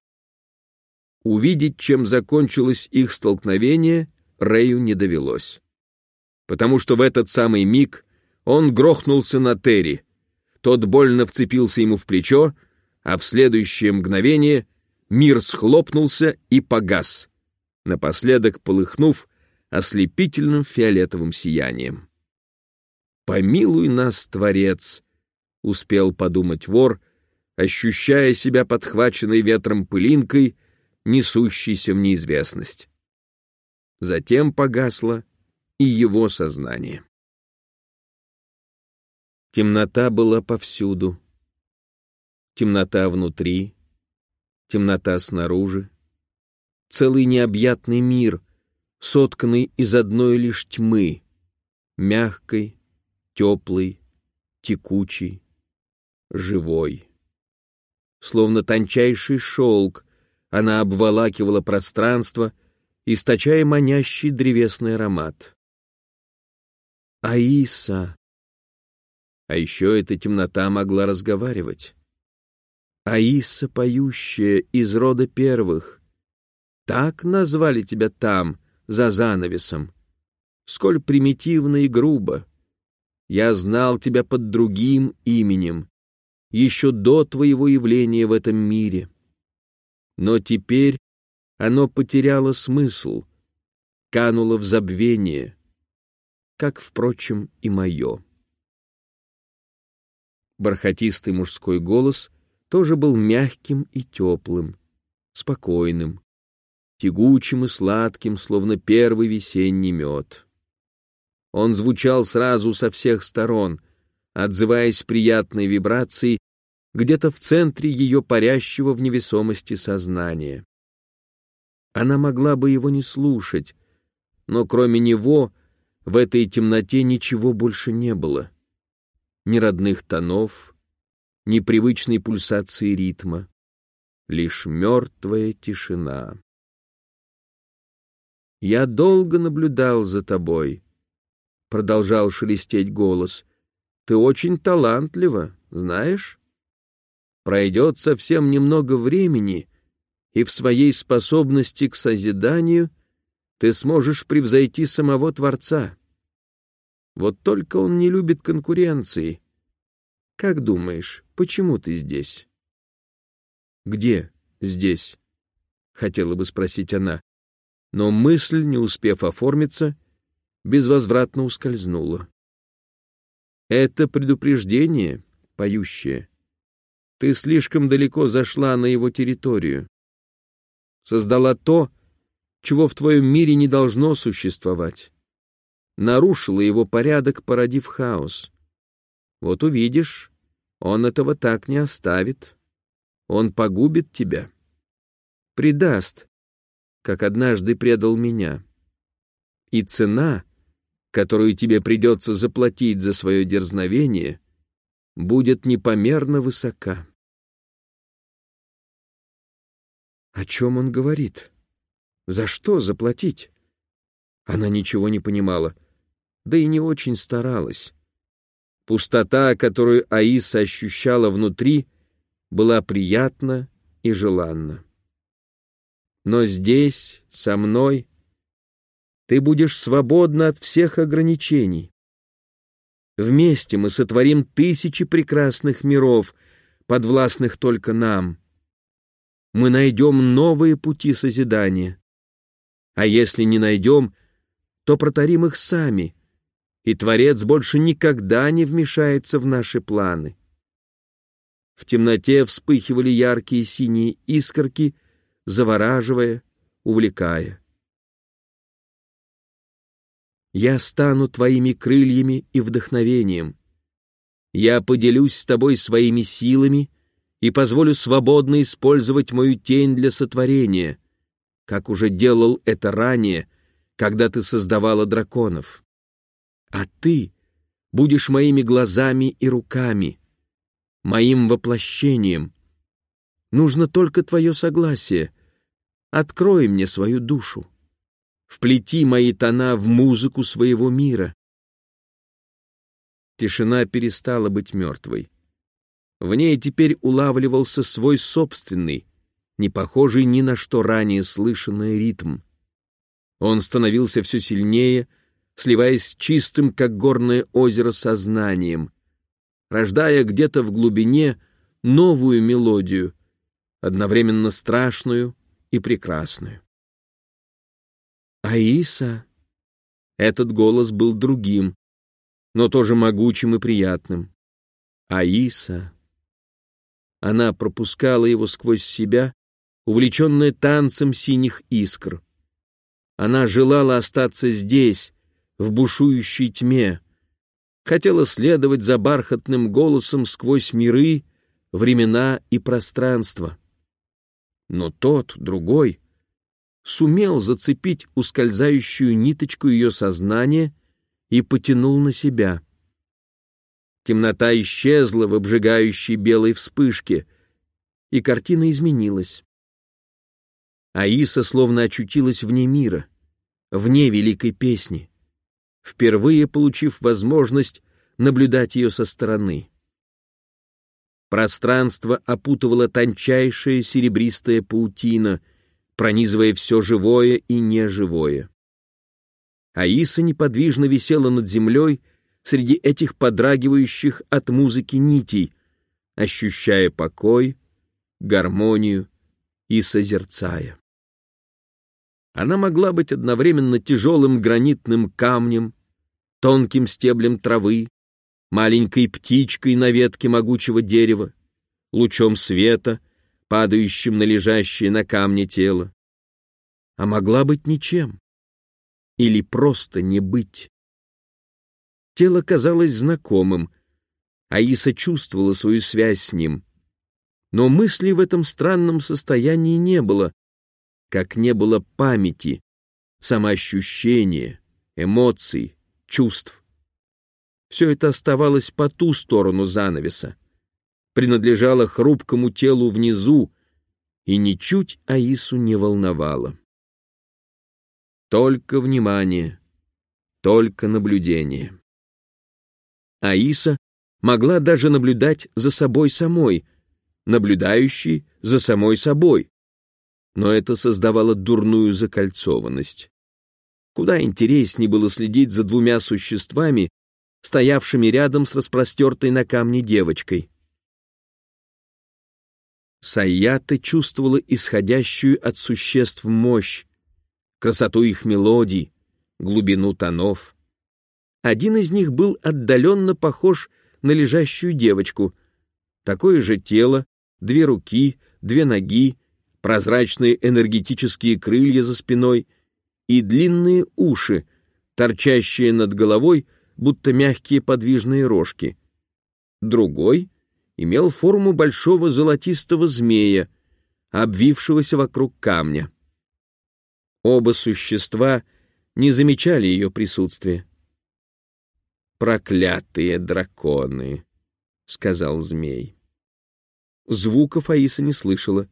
Увидеть, чем закончилось их столкновение, Рэю не довелось. Потому что в этот самый миг он грохнулся на Терри. Тот больно вцепился ему в плечо, а в следующее мгновение мир схлопнулся и погас напоследок полыхнув ослепительным фиолетовым сиянием. «Помилуй нас, Творец!» — успел подумать вор, ощущая себя подхваченной ветром пылинкой, несущейся в неизвестность. Затем погасло и его сознание. Темнота была повсюду. Темнота внутри, темнота снаружи, целый необъятный мир, сотканный из одной лишь тьмы, мягкой, теплой, текучей, живой. Словно тончайший шелк, она обволакивала пространство, источая манящий древесный аромат. Аиса! А еще эта темнота могла разговаривать. Аиса, поющая из рода первых, так назвали тебя там, за занавесом. Сколь примитивно и грубо. Я знал тебя под другим именем, еще до твоего явления в этом мире. Но теперь оно потеряло смысл, кануло в забвение, как, впрочем, и мое. Бархатистый мужской голос тоже был мягким и теплым, спокойным тягучим и сладким, словно первый весенний мед. Он звучал сразу со всех сторон, отзываясь приятной вибрацией где-то в центре ее парящего в невесомости сознания. Она могла бы его не слушать, но кроме него в этой темноте ничего больше не было. Ни родных тонов, ни привычной пульсации ритма, лишь мертвая тишина. Я долго наблюдал за тобой, продолжал шелестеть голос. Ты очень талантлива, знаешь? Пройдет совсем немного времени, и в своей способности к созиданию ты сможешь превзойти самого Творца. Вот только он не любит конкуренции. Как думаешь, почему ты здесь? Где здесь? Хотела бы спросить она но мысль, не успев оформиться, безвозвратно ускользнула. Это предупреждение, поющее. Ты слишком далеко зашла на его территорию. Создала то, чего в твоем мире не должно существовать. Нарушила его порядок, породив хаос. Вот увидишь, он этого так не оставит. Он погубит тебя. Предаст, как однажды предал меня. И цена которую тебе придется заплатить за свое дерзновение, будет непомерно высока. О чем он говорит? За что заплатить? Она ничего не понимала, да и не очень старалась. Пустота, которую Аиса ощущала внутри, была приятна и желанна. Но здесь, со мной, ты будешь свободна от всех ограничений. Вместе мы сотворим тысячи прекрасных миров, подвластных только нам. Мы найдем новые пути созидания. А если не найдем, то протарим их сами, и Творец больше никогда не вмешается в наши планы. В темноте вспыхивали яркие синие искорки, завораживая, увлекая. Я стану твоими крыльями и вдохновением. Я поделюсь с тобой своими силами и позволю свободно использовать мою тень для сотворения, как уже делал это ранее, когда ты создавала драконов. А ты будешь моими глазами и руками, моим воплощением. Нужно только твое согласие. Открой мне свою душу вплети мои тона в музыку своего мира. Тишина перестала быть мертвой. В ней теперь улавливался свой собственный, не похожий ни на что ранее слышанный ритм. Он становился все сильнее, сливаясь с чистым, как горное озеро, сознанием, рождая где-то в глубине новую мелодию, одновременно страшную и прекрасную. Аиса. Этот голос был другим, но тоже могучим и приятным. Аиса. Она пропускала его сквозь себя, увлеченная танцем синих искр. Она желала остаться здесь, в бушующей тьме, хотела следовать за бархатным голосом сквозь миры, времена и пространство. Но тот, другой, сумел зацепить ускользающую ниточку ее сознания и потянул на себя. Темнота исчезла в обжигающей белой вспышке, и картина изменилась. Аиса словно очутилась вне мира, вне великой песни, впервые получив возможность наблюдать ее со стороны. Пространство опутывала тончайшая серебристая паутина — пронизывая все живое и неживое. Аиса неподвижно висела над землей среди этих подрагивающих от музыки нитей, ощущая покой, гармонию и созерцая. Она могла быть одновременно тяжелым гранитным камнем, тонким стеблем травы, маленькой птичкой на ветке могучего дерева, лучом света — падающим на лежащее на камне тело, а могла быть ничем или просто не быть. Тело казалось знакомым, Аиса чувствовала свою связь с ним, но мысли в этом странном состоянии не было, как не было памяти, самоощущения, эмоций, чувств. Все это оставалось по ту сторону занавеса принадлежала хрупкому телу внизу и ничуть Аису не волновала. Только внимание, только наблюдение. Аиса могла даже наблюдать за собой самой, наблюдающей за самой собой, но это создавало дурную закольцованность. Куда интереснее было следить за двумя существами, стоявшими рядом с распростертой на камне девочкой. Саята чувствовала исходящую от существ мощь, красоту их мелодий, глубину тонов. Один из них был отдаленно похож на лежащую девочку. Такое же тело, две руки, две ноги, прозрачные энергетические крылья за спиной и длинные уши, торчащие над головой, будто мягкие подвижные рожки. Другой имел форму большого золотистого змея, обвившегося вокруг камня. Оба существа не замечали ее присутствия. «Проклятые драконы!» — сказал змей. Звуков Аиса не слышала.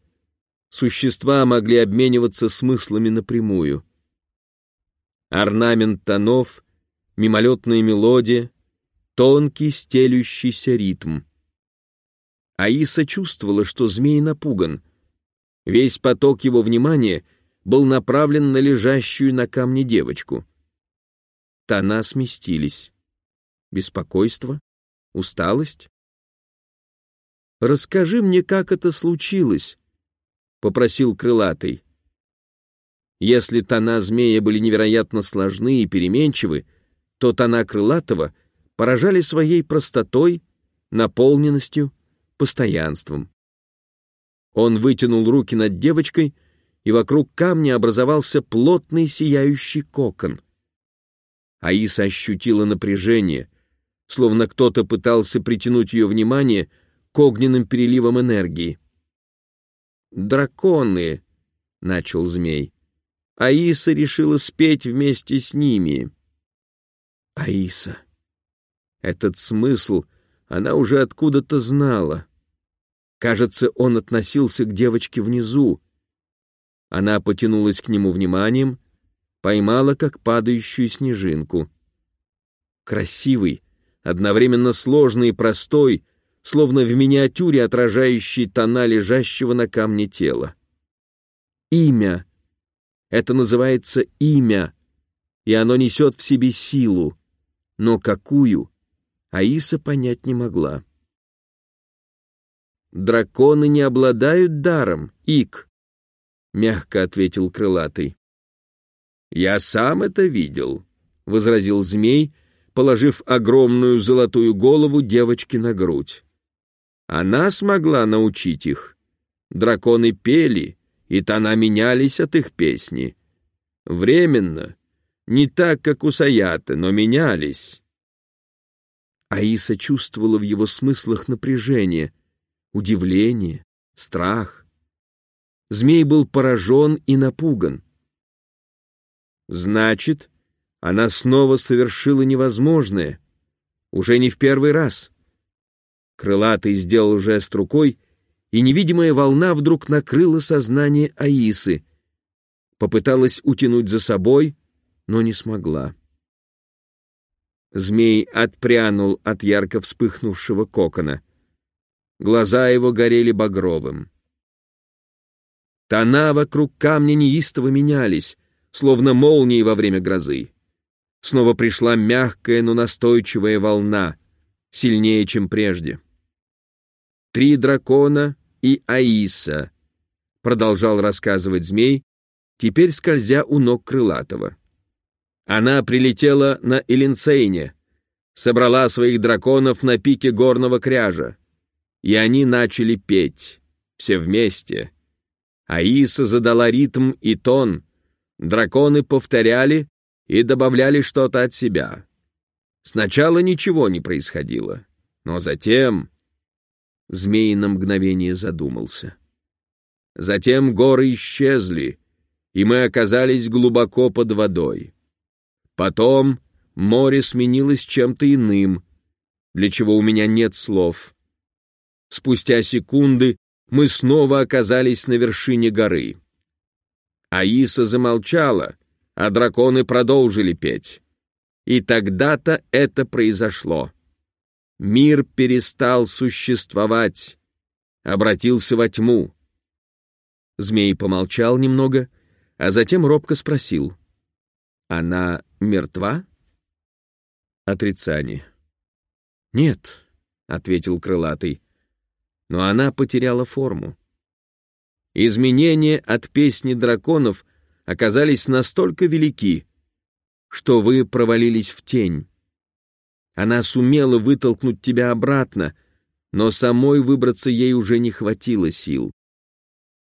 Существа могли обмениваться смыслами напрямую. Орнамент тонов, мимолетная мелодия, тонкий стелющийся ритм. Аиса чувствовала, что змей напуган. Весь поток его внимания был направлен на лежащую на камне девочку. Тона сместились. Беспокойство? Усталость? «Расскажи мне, как это случилось», — попросил крылатый. Если тона змея были невероятно сложны и переменчивы, то тона крылатого поражали своей простотой, наполненностью, постоянством. Он вытянул руки над девочкой, и вокруг камня образовался плотный сияющий кокон. Аиса ощутила напряжение, словно кто-то пытался притянуть ее внимание к огненным переливам энергии. «Драконы!» — начал змей. Аиса решила спеть вместе с ними. Аиса. Этот смысл она уже откуда-то знала. Кажется, он относился к девочке внизу. Она потянулась к нему вниманием, поймала как падающую снежинку. Красивый, одновременно сложный и простой, словно в миниатюре отражающий тона лежащего на камне тела. Имя. Это называется имя, и оно несет в себе силу. Но какую, Аиса понять не могла. «Драконы не обладают даром, Ик», — мягко ответил крылатый. «Я сам это видел», — возразил змей, положив огромную золотую голову девочки на грудь. Она смогла научить их. Драконы пели, и тона менялись от их песни. Временно, не так, как у Саята, но менялись. Аиса чувствовала в его смыслах напряжение, удивление, страх. Змей был поражен и напуган. Значит, она снова совершила невозможное, уже не в первый раз. Крылатый сделал жест рукой, и невидимая волна вдруг накрыла сознание Аисы. Попыталась утянуть за собой, но не смогла. Змей отпрянул от ярко вспыхнувшего кокона. Глаза его горели багровым. Тона вокруг камня неистово менялись, словно молнии во время грозы. Снова пришла мягкая, но настойчивая волна, сильнее, чем прежде. «Три дракона и Аиса», — продолжал рассказывать змей, теперь скользя у ног крылатого. Она прилетела на Элинсейне, собрала своих драконов на пике горного кряжа, и они начали петь, все вместе. Аиса задала ритм и тон, драконы повторяли и добавляли что-то от себя. Сначала ничего не происходило, но затем... Змей на мгновение задумался. Затем горы исчезли, и мы оказались глубоко под водой. Потом море сменилось чем-то иным, для чего у меня нет слов. Спустя секунды мы снова оказались на вершине горы. Аиса замолчала, а драконы продолжили петь. И тогда-то это произошло. Мир перестал существовать, обратился во тьму. Змей помолчал немного, а затем робко спросил. «Она мертва?» Отрицание. «Нет», — ответил крылатый, — «но она потеряла форму. Изменения от песни драконов оказались настолько велики, что вы провалились в тень. Она сумела вытолкнуть тебя обратно, но самой выбраться ей уже не хватило сил.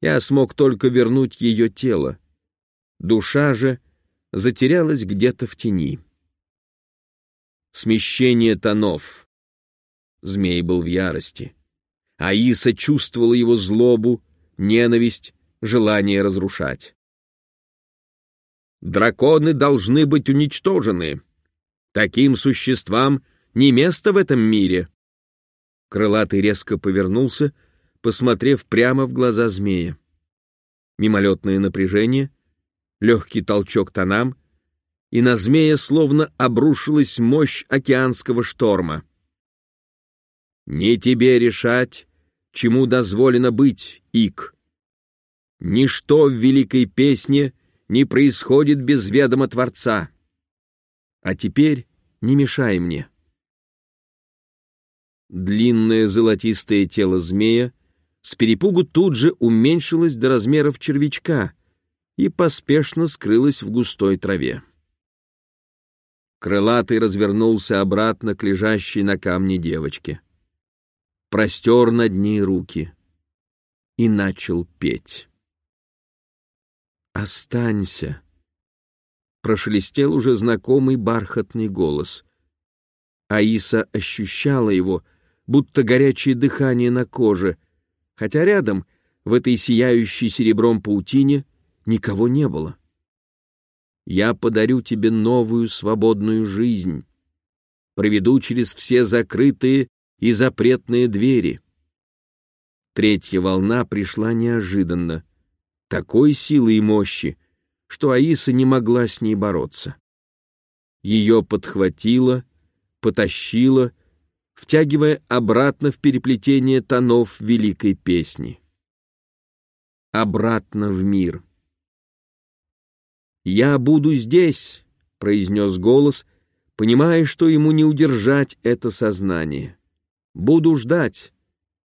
Я смог только вернуть ее тело. Душа же затерялась где-то в тени. Смещение тонов. Змей был в ярости. Аиса чувствовала его злобу, ненависть, желание разрушать. «Драконы должны быть уничтожены», Таким существам не место в этом мире. Крылатый резко повернулся, посмотрев прямо в глаза змея. Мимолетное напряжение, легкий толчок тонам, и на змея словно обрушилась мощь океанского шторма. «Не тебе решать, чему дозволено быть, Ик. Ничто в великой песне не происходит без ведома Творца. А теперь не мешай мне». Длинное золотистое тело змея с перепугу тут же уменьшилось до размеров червячка и поспешно скрылось в густой траве. Крылатый развернулся обратно к лежащей на камне девочке. Простер над ней руки и начал петь. «Останься!» — прошелестел уже знакомый бархатный голос. Аиса ощущала его, будто горячее дыхание на коже, хотя рядом, в этой сияющей серебром паутине, никого не было я подарю тебе новую свободную жизнь, проведу через все закрытые и запретные двери. Третья волна пришла неожиданно, такой силы и мощи, что Аиса не могла с ней бороться. Ее подхватило, потащило, втягивая обратно в переплетение тонов великой песни. Обратно в мир — «Я буду здесь», — произнес голос, понимая, что ему не удержать это сознание. «Буду ждать,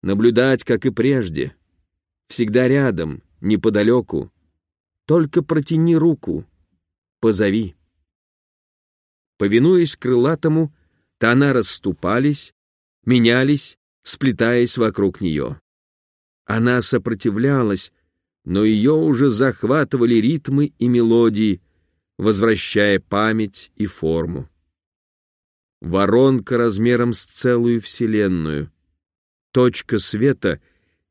наблюдать, как и прежде. Всегда рядом, неподалеку. Только протяни руку, позови». Повинуясь крылатому, тона расступались, менялись, сплетаясь вокруг нее. Она сопротивлялась, но ее уже захватывали ритмы и мелодии, возвращая память и форму. Воронка размером с целую вселенную. Точка света,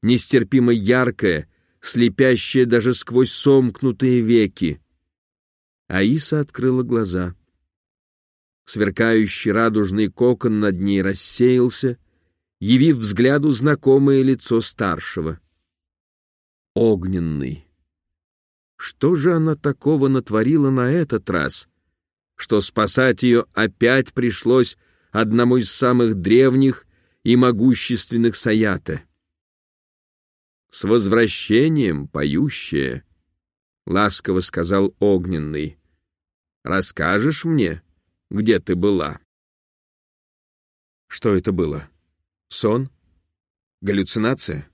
нестерпимо яркая, слепящая даже сквозь сомкнутые веки. Аиса открыла глаза. Сверкающий радужный кокон над ней рассеялся, явив взгляду знакомое лицо старшего огненный. Что же она такого натворила на этот раз, что спасать ее опять пришлось одному из самых древних и могущественных Саята? «С возвращением, поющая!» — ласково сказал Огненный. «Расскажешь мне, где ты была?» Что это было? Сон? Галлюцинация?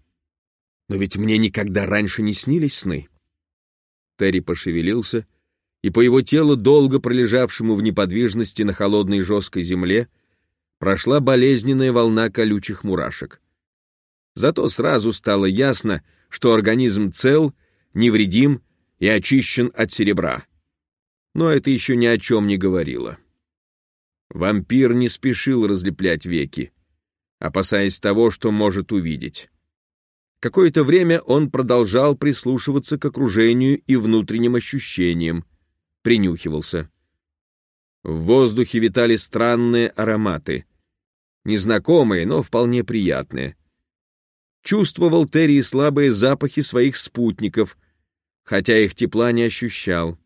Но ведь мне никогда раньше не снились сны. Терри пошевелился, и по его телу, долго пролежавшему в неподвижности на холодной жесткой земле, прошла болезненная волна колючих мурашек. Зато сразу стало ясно, что организм цел, невредим и очищен от серебра. Но это еще ни о чем не говорило. Вампир не спешил разлеплять веки, опасаясь того, что может увидеть. Какое-то время он продолжал прислушиваться к окружению и внутренним ощущениям, принюхивался. В воздухе витали странные ароматы, незнакомые, но вполне приятные. Чувствовал Терри слабые запахи своих спутников, хотя их тепла не ощущал.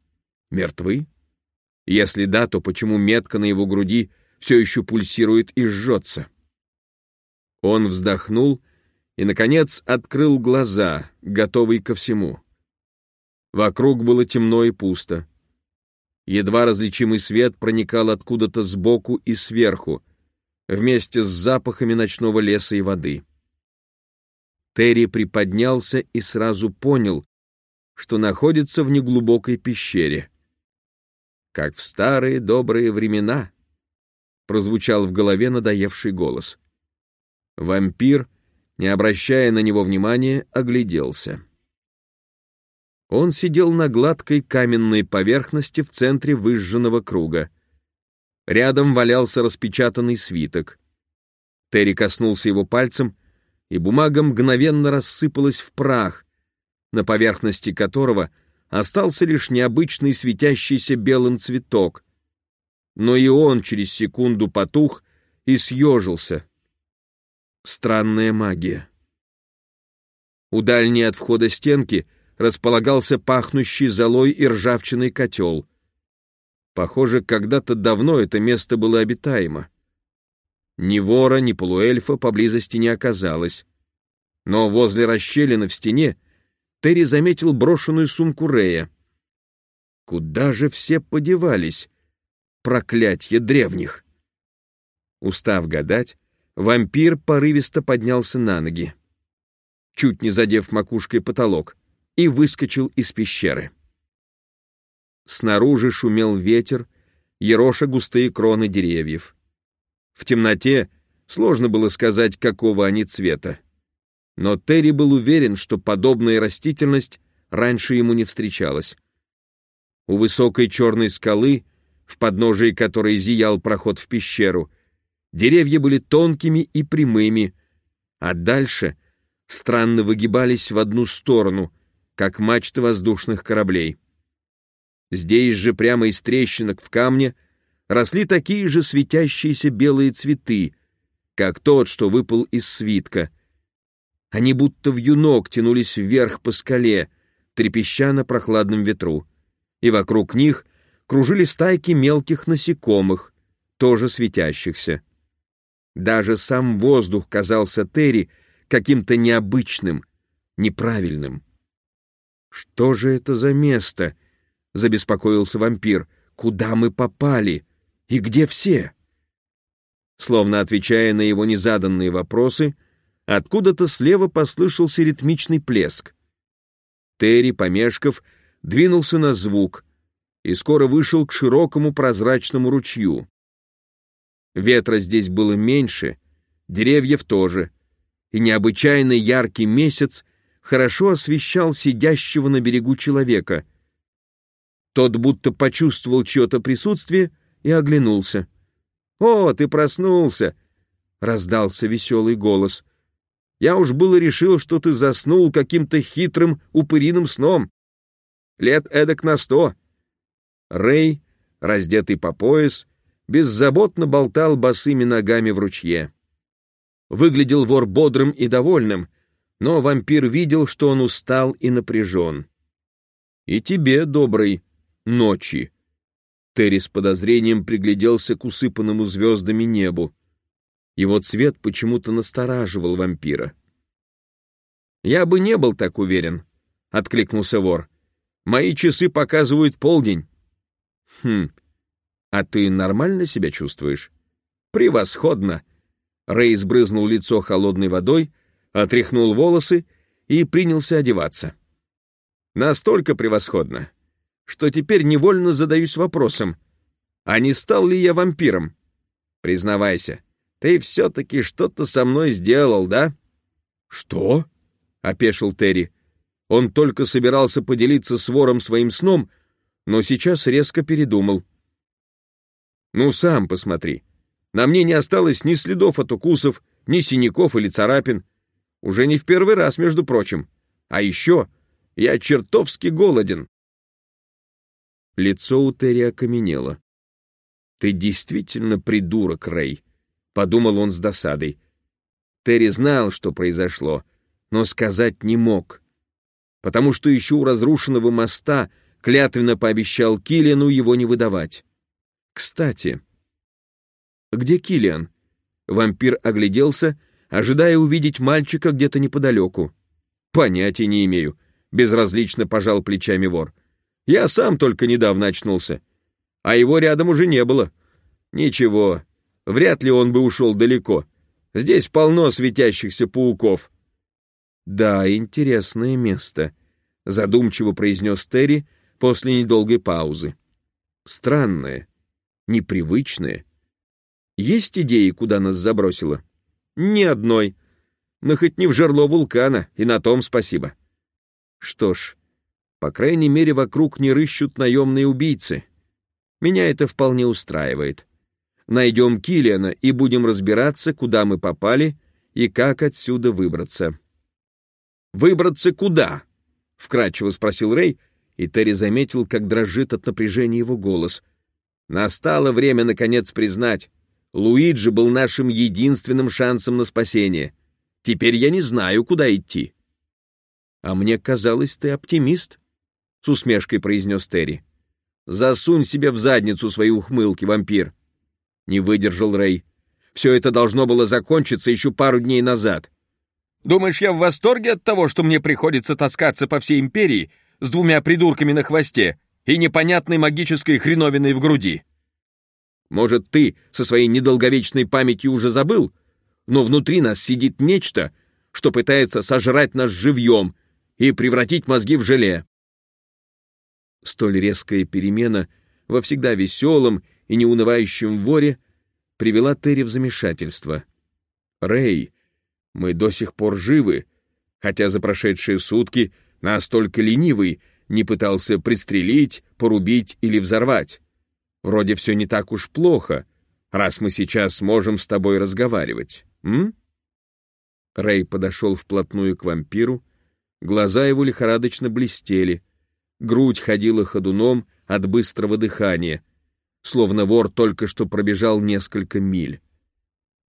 Мертвы? Если да, то почему метка на его груди все еще пульсирует и жжется? Он вздохнул и, наконец, открыл глаза, готовый ко всему. Вокруг было темно и пусто. Едва различимый свет проникал откуда-то сбоку и сверху, вместе с запахами ночного леса и воды. Терри приподнялся и сразу понял, что находится в неглубокой пещере. «Как в старые добрые времена», — прозвучал в голове надоевший голос. Вампир — не обращая на него внимания, огляделся. Он сидел на гладкой каменной поверхности в центре выжженного круга. Рядом валялся распечатанный свиток. Терри коснулся его пальцем, и бумага мгновенно рассыпалась в прах, на поверхности которого остался лишь необычный светящийся белым цветок, но и он через секунду потух и съежился. Странная магия. У дальней от входа стенки располагался пахнущий золой и ржавчиной котел. Похоже, когда-то давно это место было обитаемо. Ни вора, ни полуэльфа поблизости не оказалось. Но возле расщелины в стене Терри заметил брошенную сумку Рея. Куда же все подевались? Проклятье древних! Устав гадать, вампир порывисто поднялся на ноги, чуть не задев макушкой потолок, и выскочил из пещеры. Снаружи шумел ветер, ероша густые кроны деревьев. В темноте сложно было сказать, какого они цвета. Но Терри был уверен, что подобная растительность раньше ему не встречалась. У высокой черной скалы, в подножии которой зиял проход в пещеру, деревья были тонкими и прямыми, а дальше странно выгибались в одну сторону, как мачты воздушных кораблей. Здесь же прямо из трещинок в камне росли такие же светящиеся белые цветы, как тот, что выпал из свитка — они будто в юнок тянулись вверх по скале, трепеща на прохладном ветру. И вокруг них кружили стайки мелких насекомых, тоже светящихся. Даже сам воздух казался Терри каким-то необычным, неправильным. «Что же это за место?» — забеспокоился вампир. «Куда мы попали? И где все?» Словно отвечая на его незаданные вопросы, Откуда-то слева послышался ритмичный плеск. Терри, помешков, двинулся на звук и скоро вышел к широкому прозрачному ручью. Ветра здесь было меньше, деревьев тоже, и необычайно яркий месяц хорошо освещал сидящего на берегу человека. Тот будто почувствовал чье-то присутствие и оглянулся. «О, ты проснулся!» — раздался веселый голос — я уж было решил, что ты заснул каким-то хитрым упыриным сном. Лет эдак на сто. Рэй, раздетый по пояс, беззаботно болтал босыми ногами в ручье. Выглядел вор бодрым и довольным, но вампир видел, что он устал и напряжен. «И тебе, доброй, ночи!» Терри с подозрением пригляделся к усыпанному звездами небу. Его цвет почему-то настораживал вампира. «Я бы не был так уверен», — откликнулся вор. «Мои часы показывают полдень». «Хм, а ты нормально себя чувствуешь?» «Превосходно!» Рэй сбрызнул лицо холодной водой, отряхнул волосы и принялся одеваться. «Настолько превосходно, что теперь невольно задаюсь вопросом, а не стал ли я вампиром? Признавайся, ты все-таки что-то со мной сделал, да?» «Что?» — опешил Терри. Он только собирался поделиться с вором своим сном, но сейчас резко передумал. «Ну, сам посмотри. На мне не осталось ни следов от укусов, ни синяков или царапин. Уже не в первый раз, между прочим. А еще я чертовски голоден». Лицо у Терри окаменело. «Ты действительно придурок, Рэй», — подумал он с досадой. Терри знал, что произошло, но сказать не мог, потому что еще у разрушенного моста клятвенно пообещал Киллиану его не выдавать. Кстати, где Киллиан? Вампир огляделся, ожидая увидеть мальчика где-то неподалеку. Понятия не имею, безразлично пожал плечами вор. Я сам только недавно очнулся, а его рядом уже не было. Ничего, Вряд ли он бы ушел далеко. Здесь полно светящихся пауков. Да, интересное место, задумчиво произнес Терри после недолгой паузы. Странное, непривычное. Есть идеи, куда нас забросило? Ни одной. Но хоть не в жерло вулкана, и на том спасибо. Что ж, по крайней мере, вокруг не рыщут наемные убийцы. Меня это вполне устраивает. Найдем Килиана и будем разбираться, куда мы попали и как отсюда выбраться. Выбраться куда? вкрадчиво спросил Рэй, и Терри заметил, как дрожит от напряжения его голос. Настало время, наконец, признать, Луиджи был нашим единственным шансом на спасение. Теперь я не знаю, куда идти. А мне казалось, ты оптимист, — с усмешкой произнес Терри. Засунь себе в задницу свои ухмылки, вампир. Не выдержал Рэй. Все это должно было закончиться еще пару дней назад. Думаешь, я в восторге от того, что мне приходится таскаться по всей империи с двумя придурками на хвосте и непонятной магической хреновиной в груди? Может, ты со своей недолговечной памятью уже забыл, но внутри нас сидит нечто, что пытается сожрать нас живьем и превратить мозги в желе. Столь резкая перемена во всегда веселом и неунывающем воре привела Терри в замешательство. «Рэй, мы до сих пор живы, хотя за прошедшие сутки настолько ленивый не пытался пристрелить, порубить или взорвать. Вроде все не так уж плохо, раз мы сейчас можем с тобой разговаривать, м?» Рэй подошел вплотную к вампиру, глаза его лихорадочно блестели, грудь ходила ходуном от быстрого дыхания, словно вор только что пробежал несколько миль.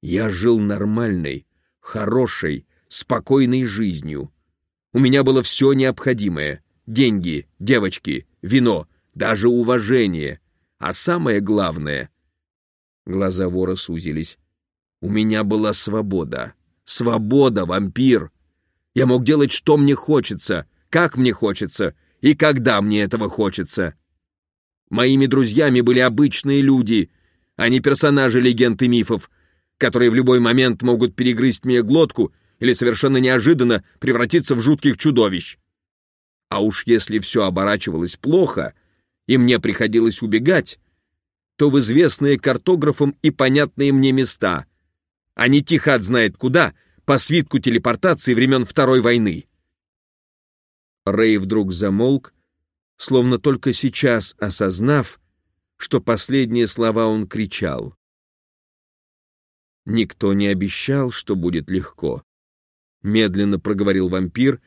Я жил нормальной, хорошей, спокойной жизнью. У меня было все необходимое — деньги, девочки, вино, даже уважение. А самое главное... Глаза вора сузились. У меня была свобода. Свобода, вампир. Я мог делать, что мне хочется, как мне хочется и когда мне этого хочется. Моими друзьями были обычные люди, а не персонажи легенд и мифов, которые в любой момент могут перегрызть мне глотку или совершенно неожиданно превратиться в жутких чудовищ. А уж если все оборачивалось плохо, и мне приходилось убегать, то в известные картографам и понятные мне места, а не Тихат знает куда, по свитку телепортации времен Второй войны. Рэй вдруг замолк, словно только сейчас осознав, что последние слова он кричал. Никто не обещал, что будет легко. Медленно проговорил вампир,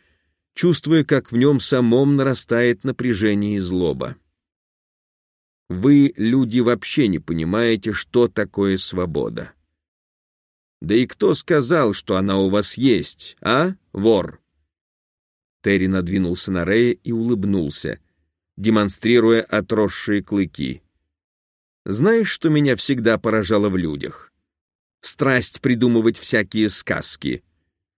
чувствуя, как в нем самом нарастает напряжение и злоба. Вы, люди, вообще не понимаете, что такое свобода. Да и кто сказал, что она у вас есть, а, вор? Терри надвинулся на Рэя и улыбнулся, демонстрируя отросшие клыки. Знаешь, что меня всегда поражало в людях? Страсть придумывать всякие сказки.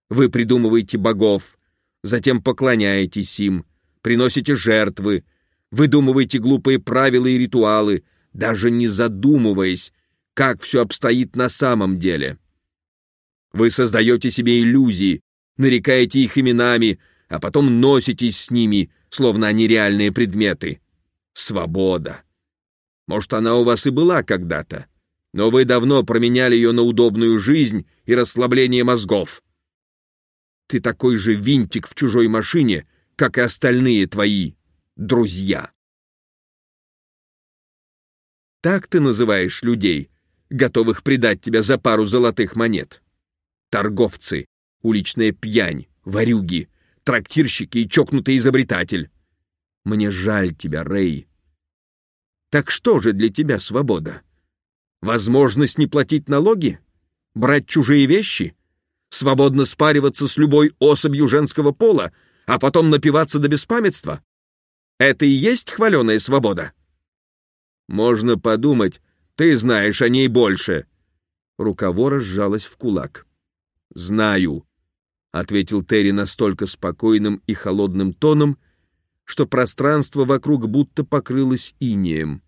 Вы придумываете богов, затем поклоняетесь им, приносите жертвы, выдумываете глупые правила и ритуалы, даже не задумываясь, как все обстоит на самом деле. Вы создаете себе иллюзии, нарекаете их именами, а потом носитесь с ними, словно они реальные предметы. Свобода. Может, она у вас и была когда-то, но вы давно променяли ее на удобную жизнь и расслабление мозгов. Ты такой же винтик в чужой машине, как и остальные твои друзья. Так ты называешь людей, готовых предать тебя за пару золотых монет? Торговцы, уличная пьянь, ворюги, трактирщики и чокнутый изобретатель. Мне жаль тебя, Рэй. Так что же для тебя свобода? Возможность не платить налоги? Брать чужие вещи? Свободно спариваться с любой особью женского пола, а потом напиваться до беспамятства? Это и есть хваленая свобода? Можно подумать, ты знаешь о ней больше. Рука вора сжалась в кулак. Знаю, ответил Терри настолько спокойным и холодным тоном, что пространство вокруг будто покрылось инеем.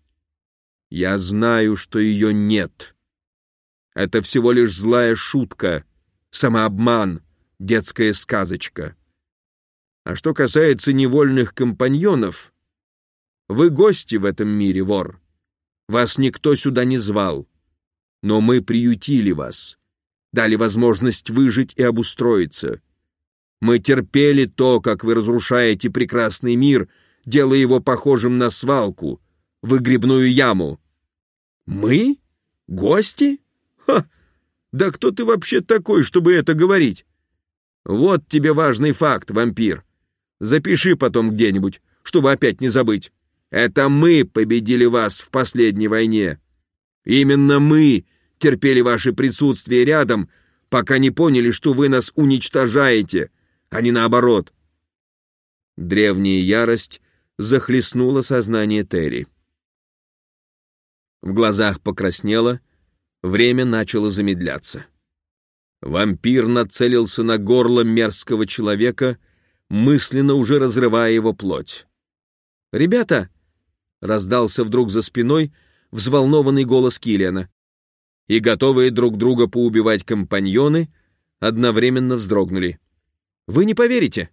Я знаю, что ее нет. Это всего лишь злая шутка, самообман, детская сказочка. А что касается невольных компаньонов, вы гости в этом мире, вор. Вас никто сюда не звал, но мы приютили вас, дали возможность выжить и обустроиться. Мы терпели то, как вы разрушаете прекрасный мир, делая его похожим на свалку, выгребную яму. Мы? Гости? Ха! Да кто ты вообще такой, чтобы это говорить? Вот тебе важный факт, вампир. Запиши потом где-нибудь, чтобы опять не забыть. Это мы победили вас в последней войне. Именно мы терпели ваше присутствие рядом, пока не поняли, что вы нас уничтожаете, а не наоборот. Древняя ярость захлестнула сознание Терри. В глазах покраснело, время начало замедляться. Вампир нацелился на горло мерзкого человека, мысленно уже разрывая его плоть. «Ребята!» — раздался вдруг за спиной взволнованный голос Киллиана. И готовые друг друга поубивать компаньоны одновременно вздрогнули. «Вы не поверите!»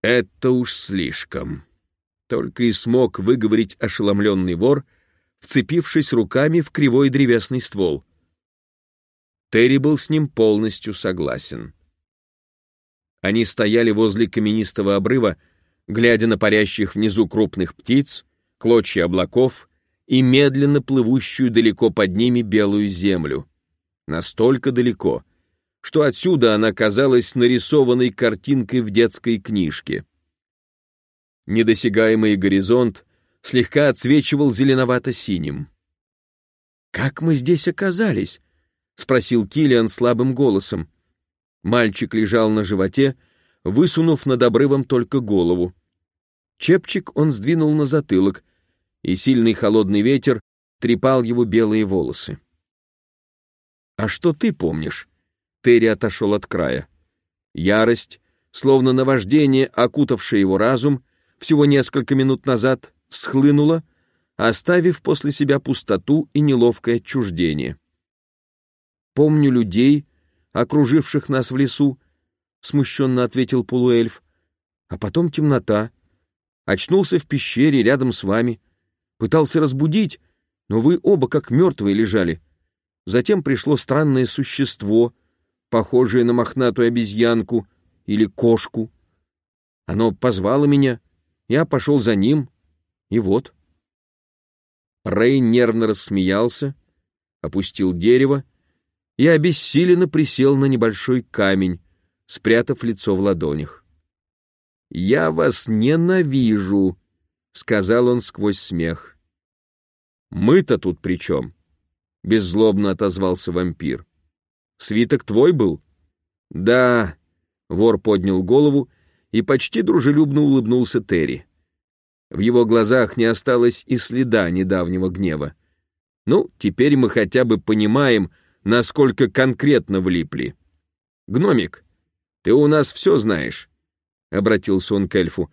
«Это уж слишком!» Только и смог выговорить ошеломленный вор, вцепившись руками в кривой древесный ствол. Терри был с ним полностью согласен. Они стояли возле каменистого обрыва, глядя на парящих внизу крупных птиц, клочья облаков и медленно плывущую далеко под ними белую землю. Настолько далеко, что отсюда она казалась нарисованной картинкой в детской книжке. Недосягаемый горизонт слегка отсвечивал зеленовато-синим. «Как мы здесь оказались?» — спросил Килиан слабым голосом. Мальчик лежал на животе, высунув над обрывом только голову. Чепчик он сдвинул на затылок, и сильный холодный ветер трепал его белые волосы. «А что ты помнишь?» Терри отошел от края. Ярость, словно наваждение, окутавшее его разум, всего несколько минут назад схлынула, оставив после себя пустоту и неловкое отчуждение. Помню людей, окруживших нас в лесу, смущенно ответил полуэльф. А потом темнота. Очнулся в пещере рядом с вами. Пытался разбудить, но вы оба как мертвые лежали. Затем пришло странное существо, похожее на мохнатую обезьянку или кошку. Оно позвало меня, я пошел за ним, и вот. Рэй нервно рассмеялся, опустил дерево и обессиленно присел на небольшой камень, спрятав лицо в ладонях. «Я вас ненавижу», — сказал он сквозь смех. «Мы-то тут при чем?» — беззлобно отозвался вампир. «Свиток твой был?» «Да», — вор поднял голову и почти дружелюбно улыбнулся Терри. В его глазах не осталось и следа недавнего гнева. «Ну, теперь мы хотя бы понимаем, насколько конкретно влипли. «Гномик, ты у нас все знаешь», — обратился он к эльфу.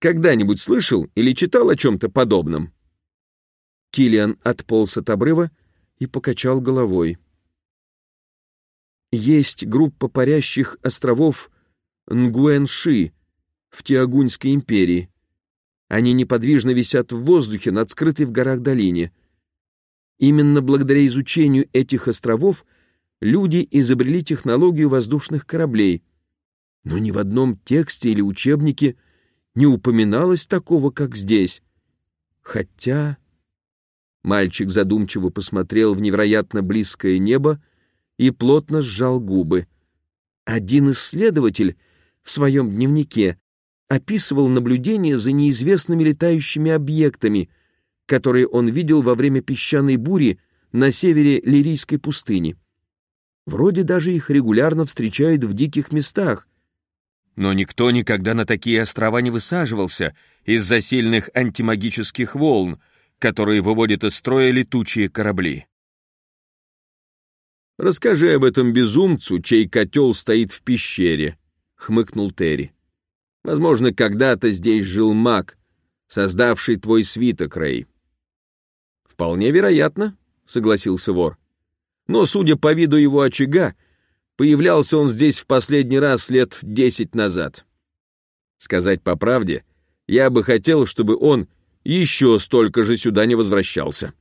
«Когда-нибудь слышал или читал о чем-то подобном?» Килиан отполз от обрыва и покачал головой. «Есть группа парящих островов Нгуэнши в Тиагуньской империи. Они неподвижно висят в воздухе над скрытой в горах долине. Именно благодаря изучению этих островов люди изобрели технологию воздушных кораблей. Но ни в одном тексте или учебнике не упоминалось такого, как здесь. Хотя... Мальчик задумчиво посмотрел в невероятно близкое небо и плотно сжал губы. Один исследователь в своем дневнике описывал наблюдения за неизвестными летающими объектами, которые он видел во время песчаной бури на севере Лирийской пустыни. Вроде даже их регулярно встречают в диких местах. Но никто никогда на такие острова не высаживался из-за сильных антимагических волн, которые выводят из строя летучие корабли. «Расскажи об этом безумцу, чей котел стоит в пещере», — хмыкнул Терри. «Возможно, когда-то здесь жил маг, создавший твой свиток, Рэй. «Вполне вероятно», — согласился вор. «Но, судя по виду его очага, появлялся он здесь в последний раз лет десять назад. Сказать по правде, я бы хотел, чтобы он еще столько же сюда не возвращался».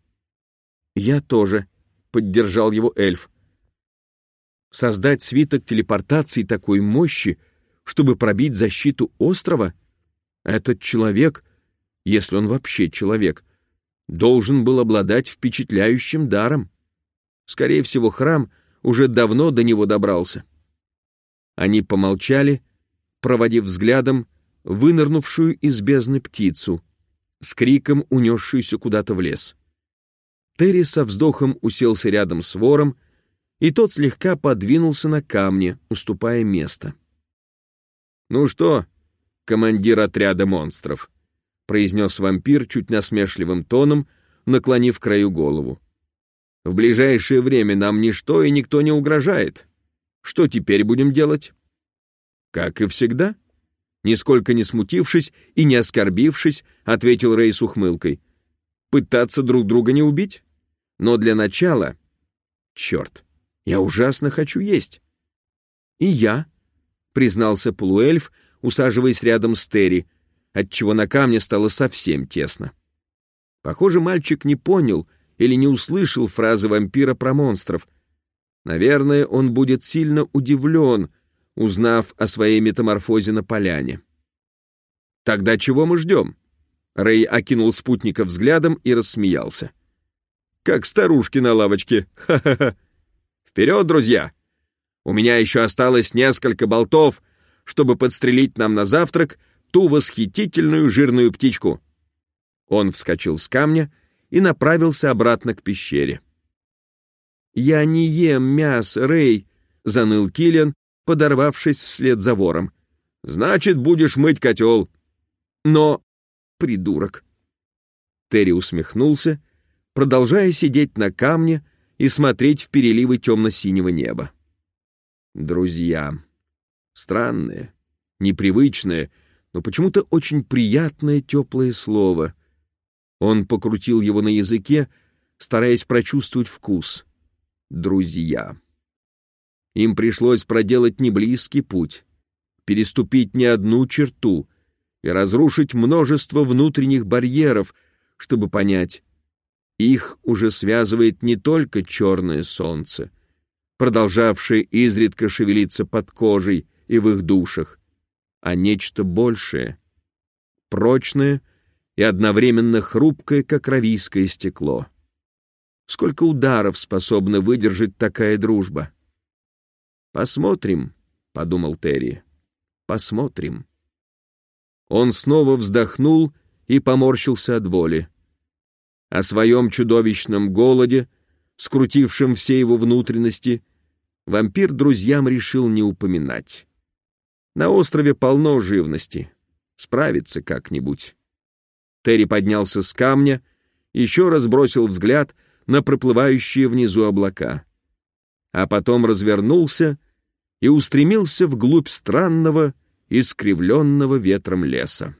«Я тоже», — поддержал его эльф. «Создать свиток телепортации такой мощи, чтобы пробить защиту острова? Этот человек, если он вообще человек, должен был обладать впечатляющим даром. Скорее всего, храм уже давно до него добрался. Они помолчали, проводив взглядом вынырнувшую из бездны птицу, с криком унесшуюся куда-то в лес. Терри со вздохом уселся рядом с вором, и тот слегка подвинулся на камне, уступая место. «Ну что, командир отряда монстров», — произнес вампир чуть насмешливым тоном, наклонив краю голову. «В ближайшее время нам ничто и никто не угрожает. Что теперь будем делать?» «Как и всегда», — нисколько не смутившись и не оскорбившись, ответил Рэй с ухмылкой. «Пытаться друг друга не убить? Но для начала... Черт, я ужасно хочу есть». «И я», — признался полуэльф, усаживаясь рядом с Терри, отчего на камне стало совсем тесно. Похоже, мальчик не понял или не услышал фразы вампира про монстров. Наверное, он будет сильно удивлен, узнав о своей метаморфозе на поляне. «Тогда чего мы ждем?» Рэй окинул спутника взглядом и рассмеялся. «Как старушки на лавочке! Ха-ха-ха! Вперед, друзья! У меня еще осталось несколько болтов, чтобы подстрелить нам на завтрак ту восхитительную жирную птичку. Он вскочил с камня и направился обратно к пещере. «Я не ем мясо, Рэй», — заныл Киллиан, подорвавшись вслед за вором. «Значит, будешь мыть котел». «Но...» «Придурок». Терри усмехнулся, продолжая сидеть на камне и смотреть в переливы темно-синего неба. «Друзья», Странное, непривычное, но почему-то очень приятное теплое слово. Он покрутил его на языке, стараясь прочувствовать вкус. Друзья. Им пришлось проделать неблизкий путь, переступить не одну черту и разрушить множество внутренних барьеров, чтобы понять, их уже связывает не только черное солнце, продолжавшее изредка шевелиться под кожей, и в их душах, а нечто большее, прочное и одновременно хрупкое, как равийское стекло. Сколько ударов способна выдержать такая дружба? Посмотрим, подумал Терри. Посмотрим. Он снова вздохнул и поморщился от боли. О своем чудовищном голоде, скрутившем все его внутренности, вампир друзьям решил не упоминать. На острове полно живности. Справится как-нибудь. Терри поднялся с камня, еще раз бросил взгляд на проплывающие внизу облака, а потом развернулся и устремился вглубь странного, искривленного ветром леса.